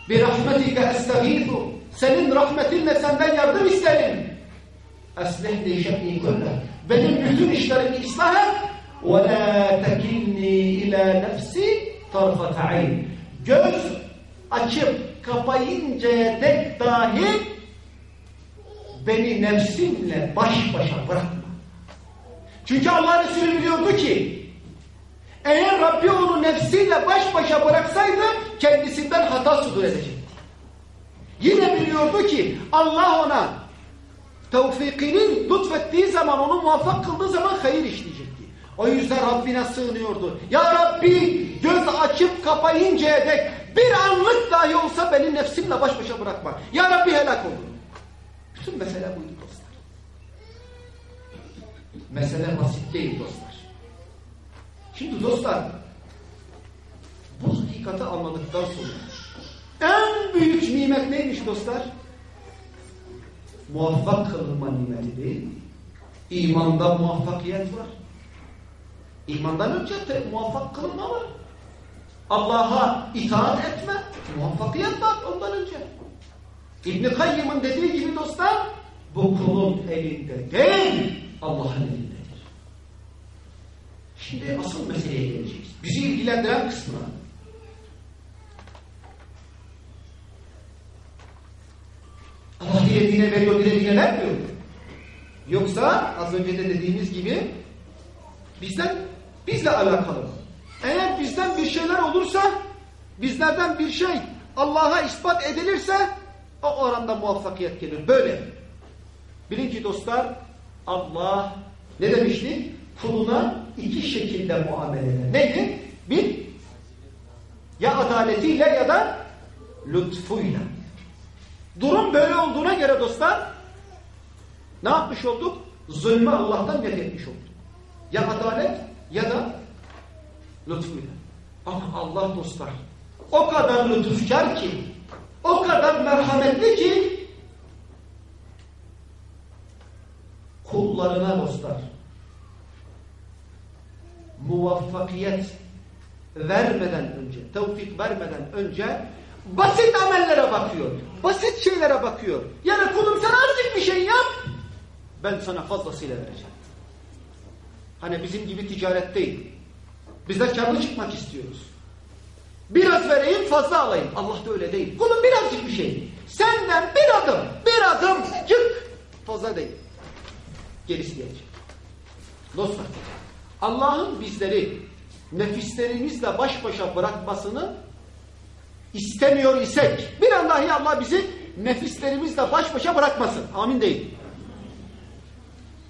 Bir rahmetike estağifu. Senin rahmetinle senden yardım isterim. Aslihni şe'ni kullah. Benim bütün işlerimi ıslah et. وَلَا تَكِلْنِي اِلَى نَفْسِ طَرْفَةَ عَيْنِ Göz açıp kapayıncaya dek dahi beni nefsimle baş başa bırakma. Çünkü Allah Resulü biliyordu ki eğer Rabbi onu nefsiyle baş başa bıraksaydı kendisinden hata sudur edecekti. Yine biliyordu ki Allah ona tevfikinin lütfettiği zaman onu muvaffak kıldığı zaman hayır işleyecekti. O yüzden Rabbine sığınıyordu. Ya Rabbi göz açıp kapayıncaya dek bir anlık dahi olsa beni nefsimle baş başa bırakma. Ya Rabbi helak olun. Bütün mesele buydu dostlar. Mesele basit değil dostlar. Şimdi dostlar bu hakikati anladıktan sonra en büyük nimet neymiş dostlar? Muvaffak kılınma nimeti değil. İmanda muvaffakiyet var. İmandan önce de muvaffak kılınma var. Allah'a itaat etme, muvaffakiyet var ondan önce. İbn-i Kayyım'ın dediği gibi dostlar, bu kulun elinde değil, Allah'ın elindedir. Şimdi asıl meseleye geleceğiz. Bizi ilgilendiren kısmına. Allah dilediğine veriyor, dilediğine vermiyor. Yoksa az önce de dediğimiz gibi bizden bizle alakalı. Eğer bizden bir şeyler olursa, bizlerden bir şey Allah'a ispat edilirse o oranda muvaffakiyet gelir. Böyle. Bilin dostlar Allah ne demişti? Kuluna iki şekilde muamele eder. Neydi? Bir, ya adaletiyle ya da lütfuyla. Durum böyle olduğuna göre dostlar ne yapmış olduk? Zulmü Allah'tan net olduk. Ya adalet ya da lütfuyla. Ama Allah dostlar o kadar lütufkar ki o kadar merhametli ki kullarına dostlar muvaffakiyet vermeden önce, tevfik vermeden önce basit amellere bakıyor. Basit şeylere bakıyor. Yani kulum sen azıcık bir şey yap ben sana fazlasıyla vereceğim. Hani bizim gibi ticaret değil. Bizler karlı çıkmak istiyoruz. Biraz vereyim fazla alayım. Allah da öyle değil. Kulun birazcık bir şey. Senden bir adım, bir adım çık. Fazla değil. Gerisi gelecek. Dostlar, Allah'ın bizleri nefislerimizle baş başa bırakmasını istemiyor isek bir an dahi Allah bizi nefislerimizle baş başa bırakmasın. Amin değil.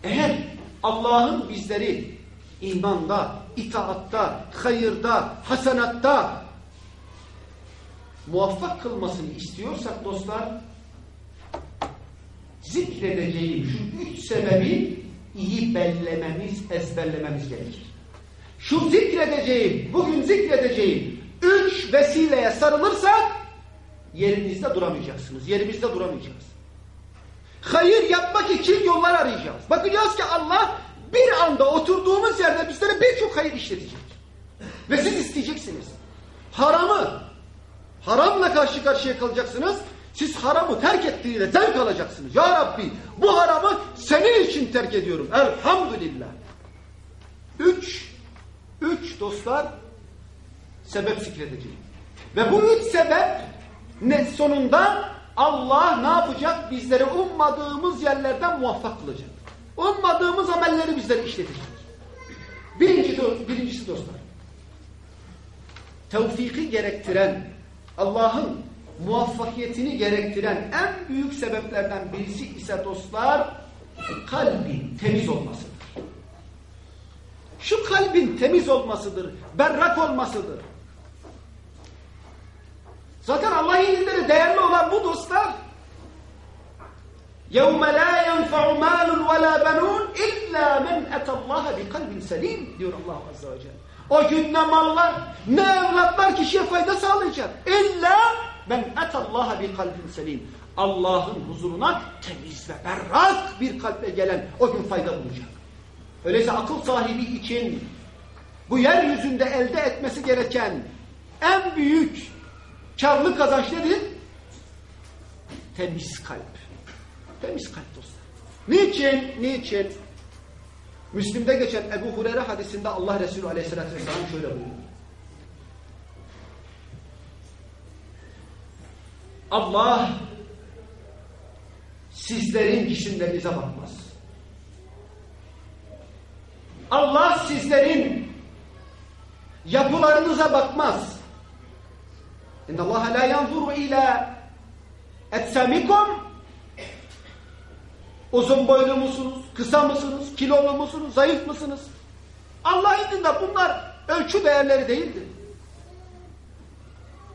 Eğer Allah'ın bizleri imanda, itaatta, hayırda, hasanatta muvaffak kılmasını istiyorsak dostlar zikredeceğim şu üç sebebi iyi bellememiz, ezberlememiz gerekir. Şu zikredeceğim, bugün zikredeceğim üç vesileye sarılırsak yerinizde duramayacaksınız. Yerimizde duramayacağız. Hayır yapmak için yollar arayacağız. Bakacağız ki Allah bir anda oturduğumuz yerde bizlere birçok hayır işletecek. Ve siz isteyeceksiniz. Haramı, haramla karşı karşıya kalacaksınız. Siz haramı terk ettiğiyle zevk alacaksınız. Ya Rabbi bu haramı senin için terk ediyorum. Elhamdülillah. Üç, üç dostlar sebep zikredeceğim. Ve bu üç sebep ne sonunda Allah ne yapacak? Bizleri ummadığımız yerlerden muvaffak kılacak. Ummadığımız amelleri bizlere işletecek. Birinci, birincisi dostlar. Tevfiki gerektiren, Allah'ın muvaffakiyetini gerektiren en büyük sebeplerden birisi ise dostlar, kalbin temiz olmasıdır. Şu kalbin temiz olmasıdır, berrak olmasıdır. Zaten Allah indinde de değerli olan bu dostlar. يَوْمَ لَا يَنْفَعُ مَالٌ وَلَا بَنُونَ اِلَّا مَنْ اَتَ اللّٰهَ بِقَلْبٍ سَلِيمٍ diyor Allah Azze ve Celle. O gün ne mallar, ne evlatlar kişiye fayda sağlayacak. İlla men etallaha bi kalbin selim. Allah'ın huzuruna temiz ve berrak bir kalple gelen o gün fayda bulacak. Öyleyse akıl sahibi için bu yeryüzünde elde etmesi gereken en büyük karlı kazanç nedir? Temiz kalp. Temiz kalp dostlar. Niçin? Niçin? Müslim'de geçen Ebu Hureyre hadisinde Allah Resulü aleyhissalatü vesselam şöyle buyuruyor. Allah sizlerin cisimlerinize bakmaz. Allah sizlerin yapılarınıza bakmaz. İnna Allah la yanzuru ila etsamikum Uzun boylu musunuz? Kısa mısınız? Kilolu musunuz? Zayıf mısınız? Allah indinde bunlar ölçü değerleri değildir.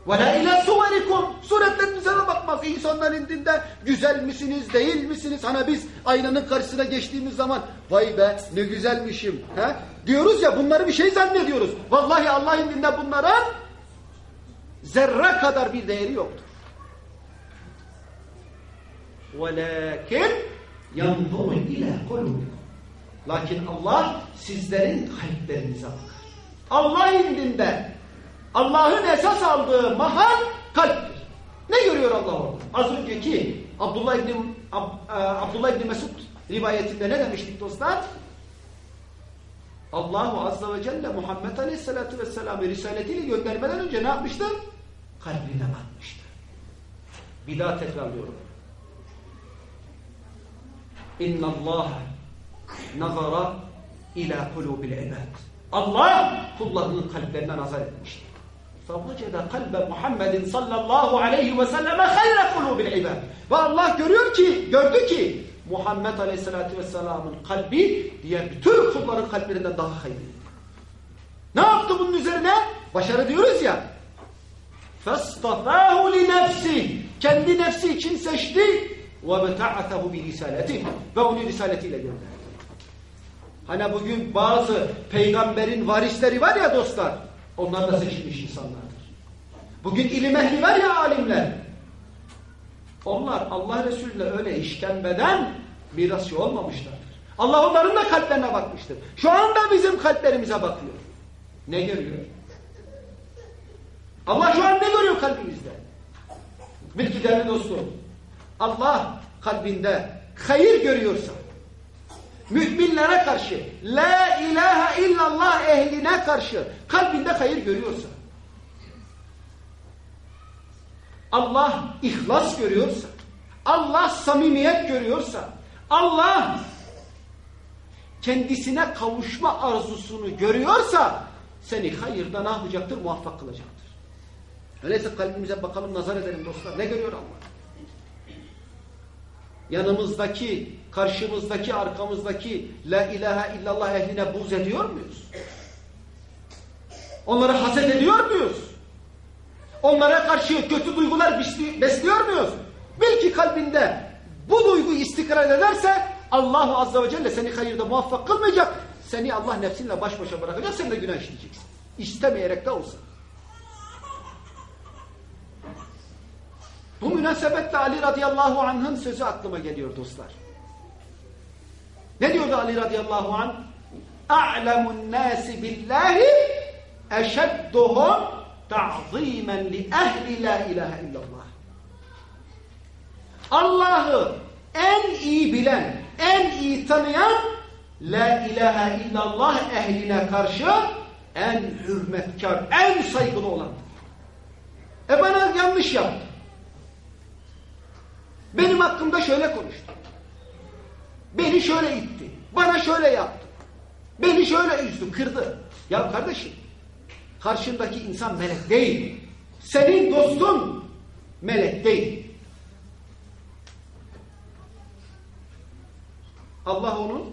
وَلَا اِلَى سُوَرِكُمْ Suretlerinize de bakmaz. İnsanlar indinde güzel misiniz, değil misiniz? Hani biz aynanın karşısına geçtiğimiz zaman vay be ne güzelmişim. He? Diyoruz ya bunları bir şey zannediyoruz. Vallahi Allah indinde bunlara zerre kadar bir değeri yoktur. وَلَكِنْ yanzuru ile kulubikum. Lakin Allah sizlerin kalplerinize bakar. Allah indinde Allah'ın esas aldığı mahal kalptir. Ne görüyor Allah orada? Az önceki Abdullah İbni, Ab, e, Abdullah İbni Mesud rivayetinde ne demiştik dostlar? Allahu Azze ve Celle Muhammed Aleyhisselatü Vesselam'ı risaletiyle göndermeden önce ne yapmıştı? Kalbine bakmıştı. Bir daha tekrarlıyorum. İnna Allah nazara ila kulubil ibad. Allah kullarının kalplerine nazar etmiştir. Fevvecede kalbe Muhammedin sallallahu aleyhi ve selleme hayre kulubil ibad. Ve Allah görüyor ki, gördü ki Muhammed aleyhissalatü vesselamın kalbi diğer bütün kulların kalplerinden daha hayırlı. Ne yaptı bunun üzerine? Başarı diyoruz ya. فَاسْتَفَاهُ لِنَفْسِ Kendi nefsi için seçti وَبَتَعَثَهُ بِرِسَالَتِهِ Ve onu risaletiyle gönderdi. Hani bugün bazı peygamberin varisleri var ya dostlar, onlar da seçilmiş insanlardır. Bugün ilim ehli var ya alimler, onlar Allah Resulü'yle öyle işkembeden mirasçı olmamışlardır. Allah onların da kalplerine bakmıştır. Şu anda bizim kalplerimize bakıyor. Ne görüyor? Allah şu an ne görüyor kalbimizde? Bil ki dostum, Allah kalbinde hayır görüyorsa, müminlere karşı, la ilahe illallah ehline karşı kalbinde hayır görüyorsa, Allah ihlas görüyorsa, Allah samimiyet görüyorsa, Allah kendisine kavuşma arzusunu görüyorsa seni hayırda ne yapacaktır? Muvaffak kılacaktır. Öyleyse kalbimize bakalım, nazar edelim dostlar. Ne görüyor Allah? Yanımızdaki, karşımızdaki, arkamızdaki la ilahe illallah ehline buz ediyor muyuz? Onları haset ediyor muyuz? Onlara karşı kötü duygular besliyor muyuz? Bil ki kalbinde bu duygu istikrar ederse Allahu Azze ve Celle seni hayırda muvaffak kılmayacak. Seni Allah nefsinle baş başa bırakacak. Sen de günah işleyeceksin. İstemeyerek de olsa. Bu münasebetle Ali radıyallahu anh'ın sözü aklıma geliyor dostlar. Ne diyordu Ali radıyallahu anh? A'lemun nasi billahi eşedduhum ta'zimen li ehli la ilahe illallah. Allah'ı en iyi bilen, en iyi tanıyan la ilahe illallah ehline karşı en hürmetkar, en saygılı olandır. E bana yanlış yaptı. Benim hakkımda şöyle konuştu. Beni şöyle itti. Bana şöyle yaptı. Beni şöyle üzdü, kırdı. Ya kardeşim, karşındaki insan melek değil. Senin dostun melek değil. Allah onu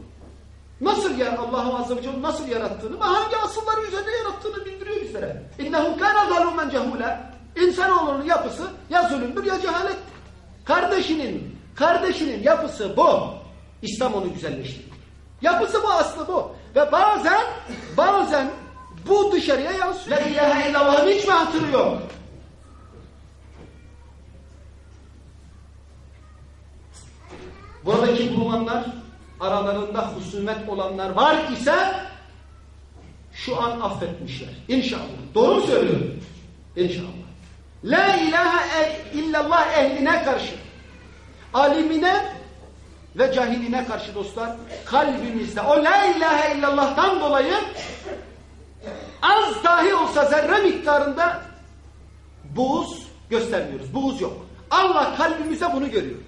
nasıl ya Allah Azze ve Celle nasıl yarattığını ve hangi asılları üzerinde yarattığını bildiriyor bizlere. İnnehu kana zalumen cehula. İnsanoğlunun yapısı ya zulümdür ya cehalet. Kardeşinin, kardeşinin yapısı bu. İslam onu güzelleştiriyor. Yapısı bu, aslı bu. Ve bazen, bazen bu dışarıya yansıyor. La ilahe illallah'ın hiç mi hatırı yok? Buradaki bulunanlar aralarında husumet olanlar var ise şu an affetmişler. İnşallah. Doğru mu söylüyorum? İnşallah. La ilahe illallah ehline karşı, alimine ve cahiline karşı dostlar kalbimizde o la ilahe illallah'tan dolayı az dahi olsa zerre miktarında buğuz göstermiyoruz. Buğuz yok. Allah kalbimize bunu görüyor.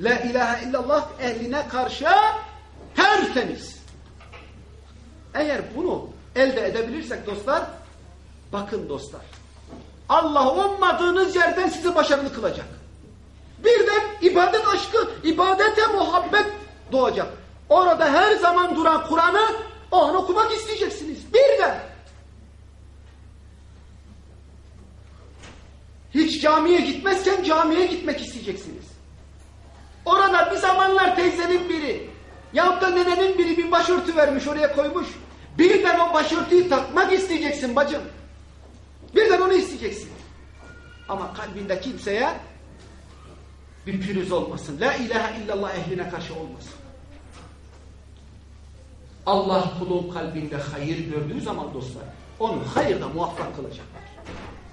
La ilahe illallah ehline karşı tertemiz. Eğer bunu elde edebilirsek dostlar, bakın dostlar, Allah ummadığınız yerden sizi başarılı kılacak. Birden ibadet aşkı, ibadete muhabbet doğacak. Orada her zaman duran Kur'an'ı o an okumak isteyeceksiniz. Birden. Hiç camiye gitmezken camiye gitmek isteyeceksiniz. Orada bir zamanlar teyzenin biri yahut da nenenin biri bir başörtü vermiş oraya koymuş. Birden o başörtüyü takmak isteyeceksin bacım. Birden onu isteyeceksin. Ama kalbinde kimseye bir pürüz olmasın. La ilahe illallah ehline karşı olmasın. Allah kulun kalbinde hayır gördüğü zaman dostlar onu hayırda muvaffak kılacaklar.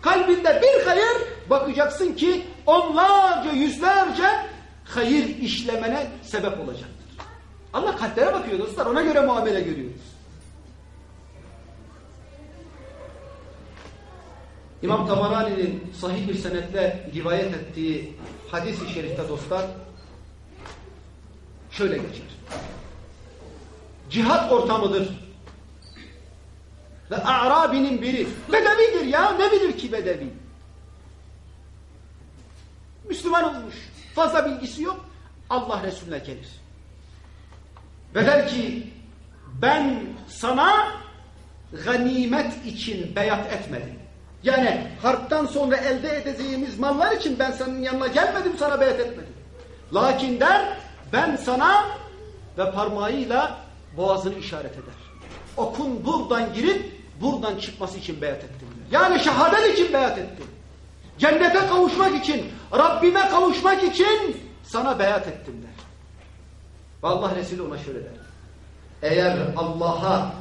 Kalbinde bir hayır bakacaksın ki onlarca yüzlerce hayır işlemene sebep olacaktır. Allah kalplere bakıyor dostlar ona göre muamele görüyoruz. İmam Tabarani'nin sahih bir senetle rivayet ettiği hadis-i şerifte dostlar şöyle geçer. Cihat ortamıdır. Ve A'rabinin biri. Bedevidir ya. Ne bilir ki Bedevi? Müslüman olmuş. Fazla bilgisi yok. Allah Resulüne gelir. Ve der ki ben sana ganimet için beyat etmedim. Yani harptan sonra elde edeceğimiz mallar için ben senin yanına gelmedim sana beyat etmedim. Lakin der ben sana ve parmağıyla boğazını işaret eder. Okun buradan girip buradan çıkması için beyat ettim. Yani şehadet için beyat ettim. Cennete kavuşmak için, Rabbime kavuşmak için sana beyat ettim der. Ve Allah Resulü ona şöyle der. Eğer Allah'a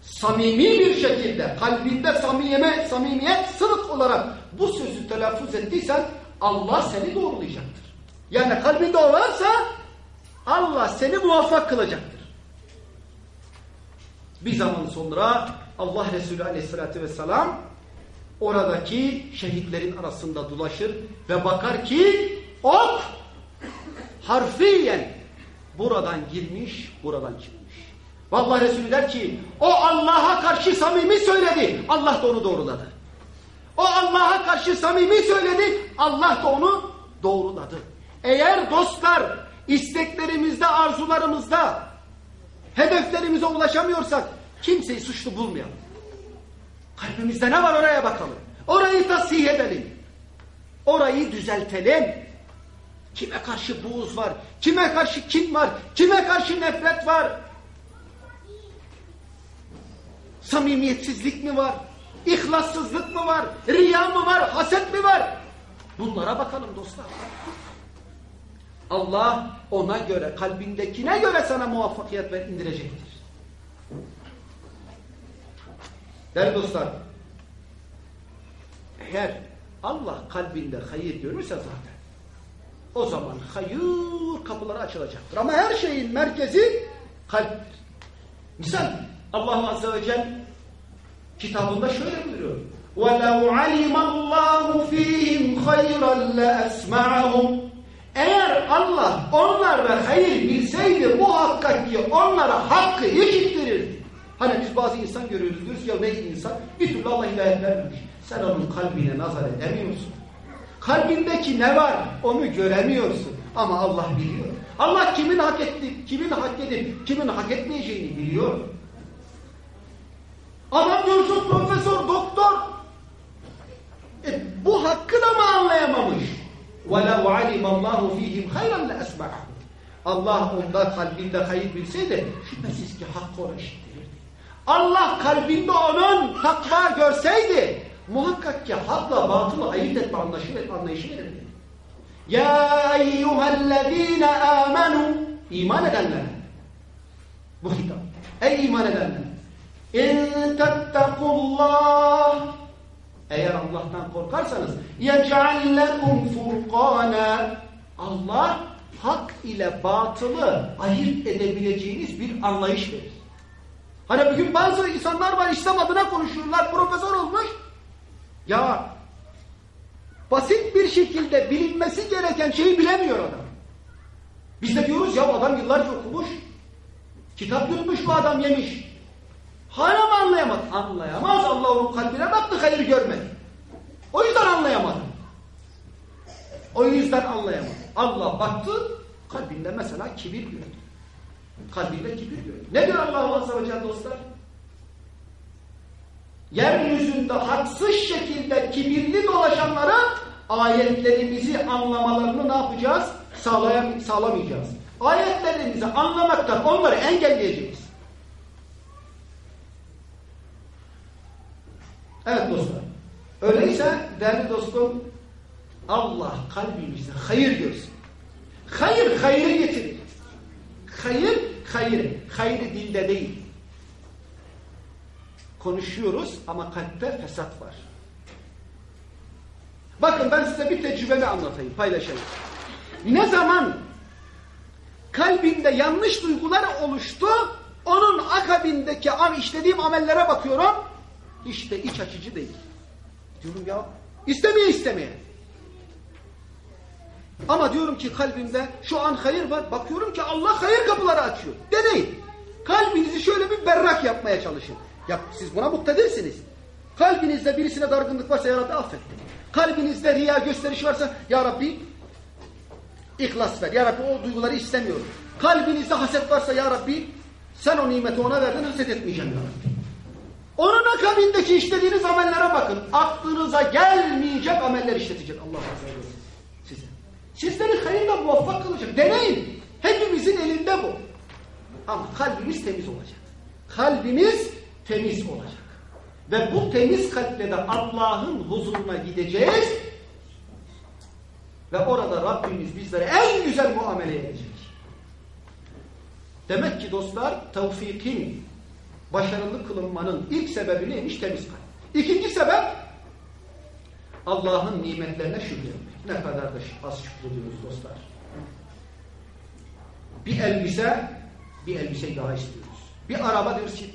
samimi bir şekilde kalbinde samimiyet, samimiyet sırık olarak bu sözü telaffuz ettiysen Allah seni doğrulayacaktır. Yani kalbinde o Allah seni muvaffak kılacaktır. Bir zaman sonra Allah Resulü aleyhissalatü vesselam oradaki şehitlerin arasında dolaşır ve bakar ki ok harfiyen buradan girmiş, buradan çıkmış. Vallahi Resulü der ki o Allah'a karşı samimi söyledi. Allah da onu doğruladı. O Allah'a karşı samimi söyledi. Allah da onu doğruladı. Eğer dostlar isteklerimizde, arzularımızda hedeflerimize ulaşamıyorsak kimseyi suçlu bulmayalım. Kalbimizde ne var oraya bakalım. Orayı tasih edelim. Orayı düzeltelim. Kime karşı buğuz var? Kime karşı kin var? Kime karşı nefret var? Samimiyetsizlik mi var? İhlassızlık mı var? Riya mı var? Haset mi var? Bunlara bakalım dostlar. Allah ona göre, kalbindekine göre sana muvaffakiyet ver, indirecektir. Değerli dostlar, eğer Allah kalbinde hayır görürse zaten o zaman hayır kapıları açılacaktır. Ama her şeyin merkezi kalptir. Misal Allah Azze ve Celle kitabında şöyle buyuruyor. وَلَوْ عَلِمَ اللّٰهُ ف۪يهِمْ خَيْرًا لَأَسْمَعَهُمْ eğer Allah onlarda hayır bilseydi muhakkak ki onlara hakkı işittirirdi. Hani biz bazı insan görüyoruz diyoruz ya ne insan bir türlü Allah hidayet vermemiş. Sen onun kalbine nazar edemiyorsun. Kalbindeki ne var onu göremiyorsun. Ama Allah biliyor. Allah kimin hak etti, kimin hak edip kimin hak etmeyeceğini biliyor. Adam diyorsun profesör, doktor. E hakkı da mı anlayamamış? وَلَوْ عَلِمَ اللّٰهُ ف۪يهِمْ خَيْرًا لَأَسْمَعَهُ Allah onda kalbinde hayır bilseydi şüphesiz ki hakkı ona işittirirdi. Allah kalbinde onun takva görseydi muhakkak ki hakla batılı ayırt etme anlayışı, anlayışı verirdi. Ya eyyühellezine amenu iman edenler. Bu hitap. Ey iman edenler. İn tettekullah eğer Allah'tan korkarsanız yec'al lekum furqana Allah hak ile batılı ayırt edebileceğiniz bir anlayış verir. Hani bugün bazı insanlar var İslam adına konuşuyorlar, profesör olmuş. Ya basit bir şekilde bilinmesi gereken şeyi bilemiyor adam. Biz de diyoruz ya adam yıllarca okumuş, kitap yutmuş bu adam yemiş. Hala mı anlayamadı? Anlayamaz. Allah onun kalbine baktı, hayır görmedi. O yüzden anlayamadı. O yüzden anlayamadı. Allah baktı, kalbinde mesela kibir gördü. Kalbinde kibir gördü. Ne diyor Allah Azze ve Celle dostlar? Yeryüzünde haksız şekilde kibirli dolaşanlara ayetlerimizi anlamalarını ne yapacağız? Sağlayam sağlamayacağız. Ayetlerimizi anlamaktan onları engelleyeceğiz. Evet dostlar. Öyleyse değerli dostum Allah kalbimize hayır görsün. Hayır, hayırı getirir. Hayır, hayır. Hayır dilde değil. Konuşuyoruz ama kalpte fesat var. Bakın ben size bir tecrübemi anlatayım, paylaşayım. Ne zaman kalbinde yanlış duygular oluştu, onun akabindeki işlediğim amellere bakıyorum, işte iç açıcı değil. Diyorum ya, istemeye istemeye. Ama diyorum ki kalbimde şu an hayır var. Bakıyorum ki Allah hayır kapıları açıyor. Deneyin. Kalbinizi şöyle bir berrak yapmaya çalışın. Ya siz buna muktedirsiniz. Kalbinizde birisine dargınlık varsa ya Rabbi affet. Kalbinizde riya gösteriş varsa ya Rabbi ihlas ver. Ya Rabbi o duyguları istemiyorum. Kalbinizde haset varsa ya Rabbi sen o nimeti ona verdin haset etmeyeceğim ya Rabbi. Onun akabindeki işlediğiniz amellere bakın. Aklınıza gelmeyecek ameller işletecek Allah Azze ve size. Sizleri hayırla muvaffak kılacak. Deneyin. Hepimizin elinde bu. Ama kalbimiz temiz olacak. Kalbimiz temiz olacak. Ve bu temiz kalple de Allah'ın huzuruna gideceğiz. Ve orada Rabbimiz bizlere en güzel muamele edecek. Demek ki dostlar tevfikin, başarılı kılınmanın ilk sebebi neymiş? Temiz kalp. İkinci sebep Allah'ın nimetlerine şükretmek. Ne kadar da az şükrediyoruz dostlar. Bir elbise, bir elbise daha istiyoruz. Bir araba diyoruz ki,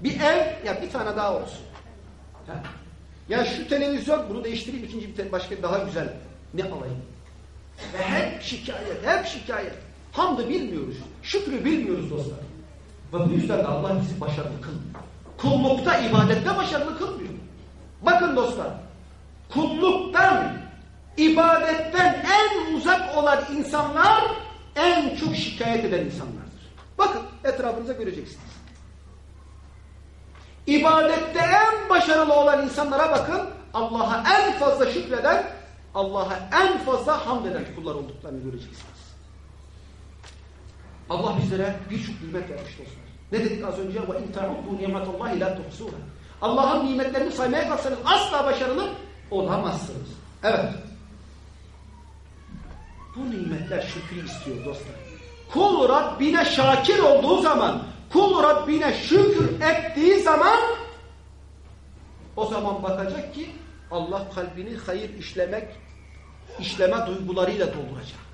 bir ev, ya bir tane daha olsun. Ha. Ya şu televizyon, bunu değiştireyim, ikinci bir başka daha güzel. Ne alayım? Ve hep şikayet, hep şikayet. Hamdı bilmiyoruz, şükrü bilmiyoruz dostlar. Ve bu yüzden de Allah bizi başarılı kılmıyor. Kullukta, ibadette başarılı kılmıyor. Bakın dostlar, kulluktan, ibadetten en uzak olan insanlar en çok şikayet eden insanlardır. Bakın etrafınıza göreceksiniz. İbadette en başarılı olan insanlara bakın, Allah'a en fazla şükreden, Allah'a en fazla hamd eden kullar olduklarını göreceksiniz. Allah bizlere birçok nimet vermiş dostlar. Ne dedik az önce? وَاِنْ تَعُدُّوا نِعْمَةَ اللّٰهِ لَا تُحْسُوهَا Allah'ın nimetlerini saymaya kalksanız asla başarılı olamazsınız. Evet. Bu nimetler şükrü istiyor dostlar. Kul Rabbine şakir olduğu zaman, kul Rabbine şükür ettiği zaman o zaman bakacak ki Allah kalbini hayır işlemek, işleme duygularıyla dolduracak.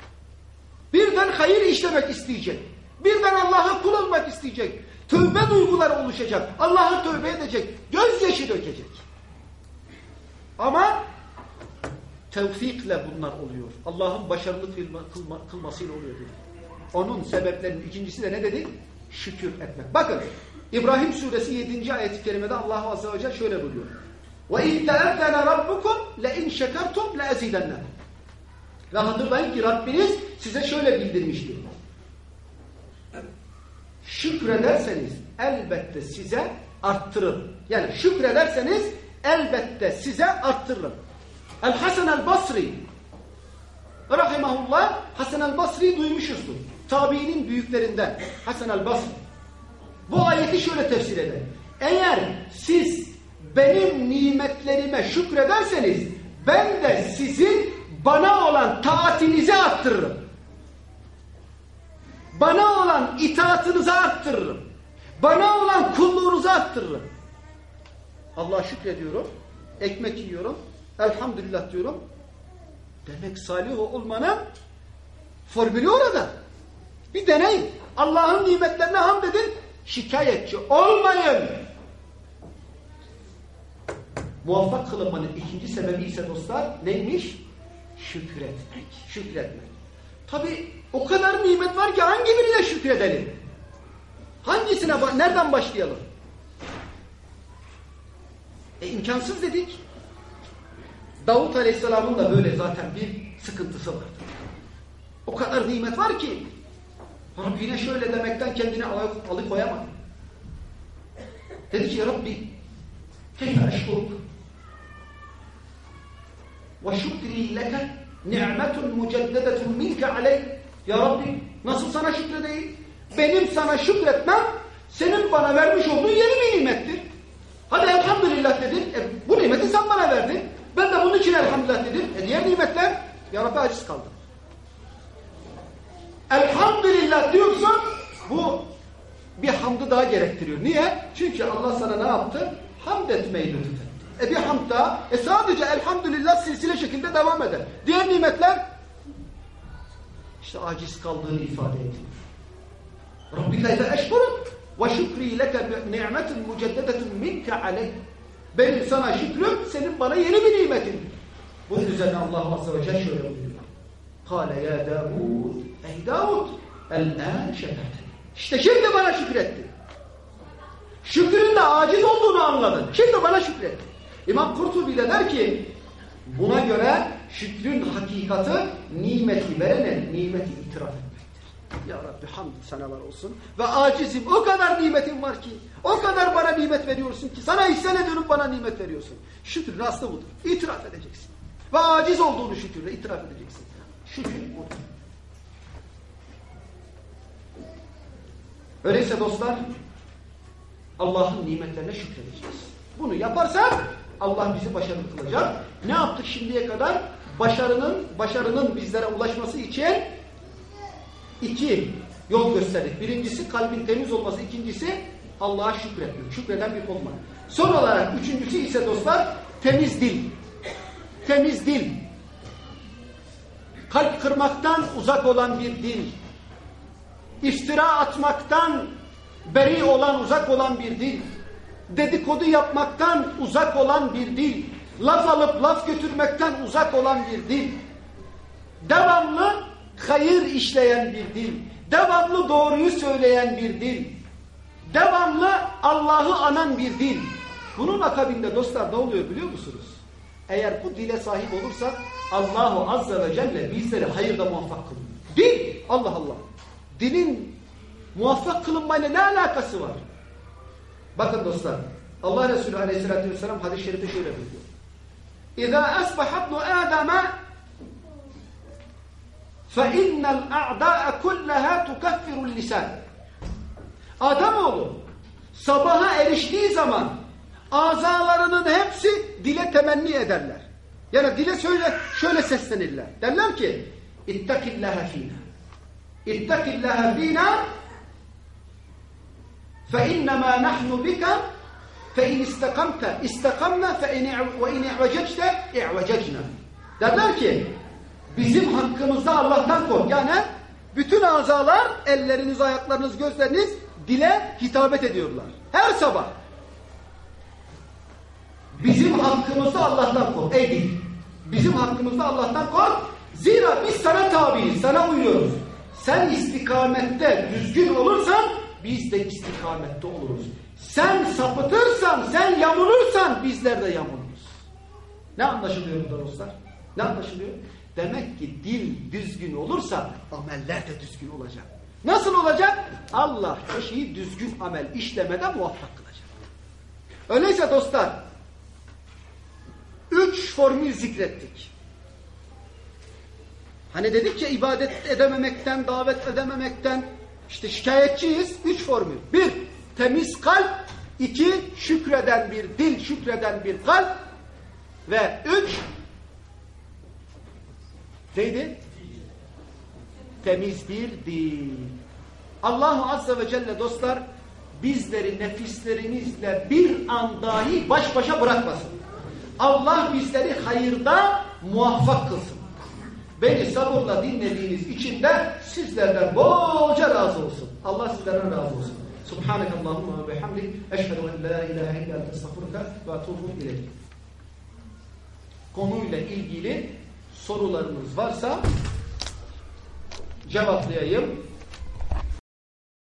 Birden hayır işlemek isteyecek. Birden Allah'a kul olmak isteyecek. Tövbe duyguları oluşacak. Allah'a tövbe edecek. Gözyaşı dökecek. Ama tevfikle bunlar oluyor. Allah'ın başarılı kılma, kılma, kılmasıyla oluyor. Dedi. Onun sebeplerinin ikincisi de ne dedik? Şükür etmek. Bakın İbrahim suresi 7. ayet-i kerimede Allah Azze ve Celle şöyle buyuruyor. وَاِنْ تَأَذَّنَ رَبُّكُمْ لَاِنْ شَكَرْتُمْ لَاَزِيدَنَّ ve hatırlayın ki Rabbiniz size şöyle bildirmiştir. Şükrederseniz elbette size arttırır. Yani şükrederseniz elbette size arttırır. El Hasan el Basri Rahimahullah Hasan el Basri'yi duymuşuzdur. Tabiinin büyüklerinden Hasan el Basri. Bu ayeti şöyle tefsir eder. Eğer siz benim nimetlerime şükrederseniz ben de sizin bana olan taatinizi arttırırım. Bana olan itaatınızı arttırırım. Bana olan kulluğunuzu arttırırım. Allah'a şükrediyorum. Ekmek yiyorum. Elhamdülillah diyorum. Demek salih olmanın formülü orada. Bir deneyin. Allah'ın nimetlerine hamd edin. Şikayetçi olmayın. Muvaffak kılınmanın ikinci sebebi ise dostlar neymiş? Şükretmek. Şükretmek. Tabi o kadar nimet var ki hangi birine şükredelim? Hangisine, nereden başlayalım? E imkansız dedik. Davut Aleyhisselam'ın da böyle zaten bir sıkıntısı vardı. O kadar nimet var ki Rabbine şöyle demekten kendini alıkoyamadı. Dedi ki ya Rabbi keyfe eşkuruk şükri leke ni'metun muceddedetun minke aleyh Ya Rabbi nasıl sana şükredeyim? Benim sana şükretmem senin bana vermiş olduğun yeni bir nimettir. Hadi elhamdülillah dedin. E, bu nimeti sen bana verdin. Ben de bunun için elhamdülillah dedim. E diğer nimetler ya Rabbi aciz kaldım. Elhamdülillah diyorsan bu bir hamdı daha gerektiriyor. Niye? Çünkü Allah sana ne yaptı? Hamd etmeyi lütfetti. E bir hamd daha. E sadece elhamdülillah silsile şekilde devam eder. Diğer nimetler işte aciz kaldığını ifade ediyor. Rabbi kayfe eşkuruk ve şükri leke ni'metin müceddedetin minke aleyh. Benim sana şükrüm senin bana yeni bir nimetin. Bunun üzerine Allah Azze ve Celle şöyle buyuruyor. Kale ya Davud. Ey Davud. El-ân. İşte şimdi bana şükretti. Şükrün de aciz olduğunu anladın. Şimdi bana şükretti. İmam Kurtubi de der ki buna göre şükrün hakikati nimeti verene nimeti itiraf etmektir. Ya Rabbi hamd seneler olsun. Ve acizim o kadar nimetim var ki o kadar bana nimet veriyorsun ki sana ihsan ediyorum bana nimet veriyorsun. Şükrün aslı budur. İtiraf edeceksin. Ve aciz olduğunu şükürle itiraf edeceksin. Şükür budur. Öyleyse dostlar Allah'ın nimetlerine şükredeceğiz. Bunu yaparsak Allah bizi başarılı kılacak. Ne yaptık şimdiye kadar? Başarının başarının bizlere ulaşması için iki yol gösterdik. Birincisi kalbin temiz olması, ikincisi Allah'a şükretmek. Şükreden bir olmak. Son olarak üçüncüsü ise dostlar temiz dil. Temiz dil. Kalp kırmaktan uzak olan bir dil. İftira atmaktan beri olan, uzak olan bir dil. Dedikodu yapmaktan uzak olan bir dil. Laf alıp laf götürmekten uzak olan bir dil. Devamlı hayır işleyen bir dil. Devamlı doğruyu söyleyen bir dil. Devamlı Allah'ı anan bir dil. Bunun akabinde dostlar ne oluyor biliyor musunuz? Eğer bu dile sahip olursak Allahu Azze ve Celle bizleri hayırda muvaffak kılıyor. Dil! Allah Allah! Dilin muvaffak kılınmayla ne alakası var? Bakın dostlar. Allah Resulü Aleyhisselatü vesselam hadis-i şerifte şöyle buyuruyor. İza asbahatnu adama fe innel a'da'a kullaha tukeffirul lisan. Ademoğlu sabaha eriştiği zaman azalarının hepsi dile temenni ederler. Yani dile şöyle, şöyle seslenirler. Derler ki İttakillâhe fînâ. İttakillâhe fînâ فَاِنَّمَا نَحْنُ بِكَ فَاِنْ اِسْتَقَمْتَ اِسْتَقَمْنَا وَاِنْ اِعْوَجَجْتَ اِعْوَجَجْنَا Derler ki bizim hakkımızda Allah'tan kork. Yani bütün azalar elleriniz, ayaklarınız, gözleriniz dile hitabet ediyorlar. Her sabah. Bizim hakkımızda Allah'tan kork. Ey dil. Bizim hakkımızda Allah'tan kork. Zira biz sana tabiiz, sana uyuyoruz. Sen istikamette düzgün olursan biz de istikamette oluruz. Sen sapıtırsan, sen yamulursan bizler de yamuluruz. Ne anlaşılıyor burada dostlar? Ne anlaşılıyor? Demek ki dil düzgün olursa ameller de düzgün olacak. Nasıl olacak? Allah kişiyi düzgün amel işlemede muvaffak kılacak. Öyleyse dostlar üç formül zikrettik. Hani dedik ya ibadet edememekten, davet edememekten işte şikayetçiyiz. Üç formül. Bir, temiz kalp. iki şükreden bir dil, şükreden bir kalp. Ve üç, neydi? Temiz bir dil. Allahu Azze ve Celle dostlar bizleri nefislerimizle bir an dahi baş başa bırakmasın. Allah bizleri hayırda muvaffak kılsın. Beni sabırla dinlediğiniz için de sizlerden bolca razı olsun. Allah sizlerden razı olsun. Subhaneke Allahumma ve bihamdik. Eşhedü en la ilahe illa estağfurke ve etûbü ileyk. Konuyla ilgili sorularınız varsa cevaplayayım.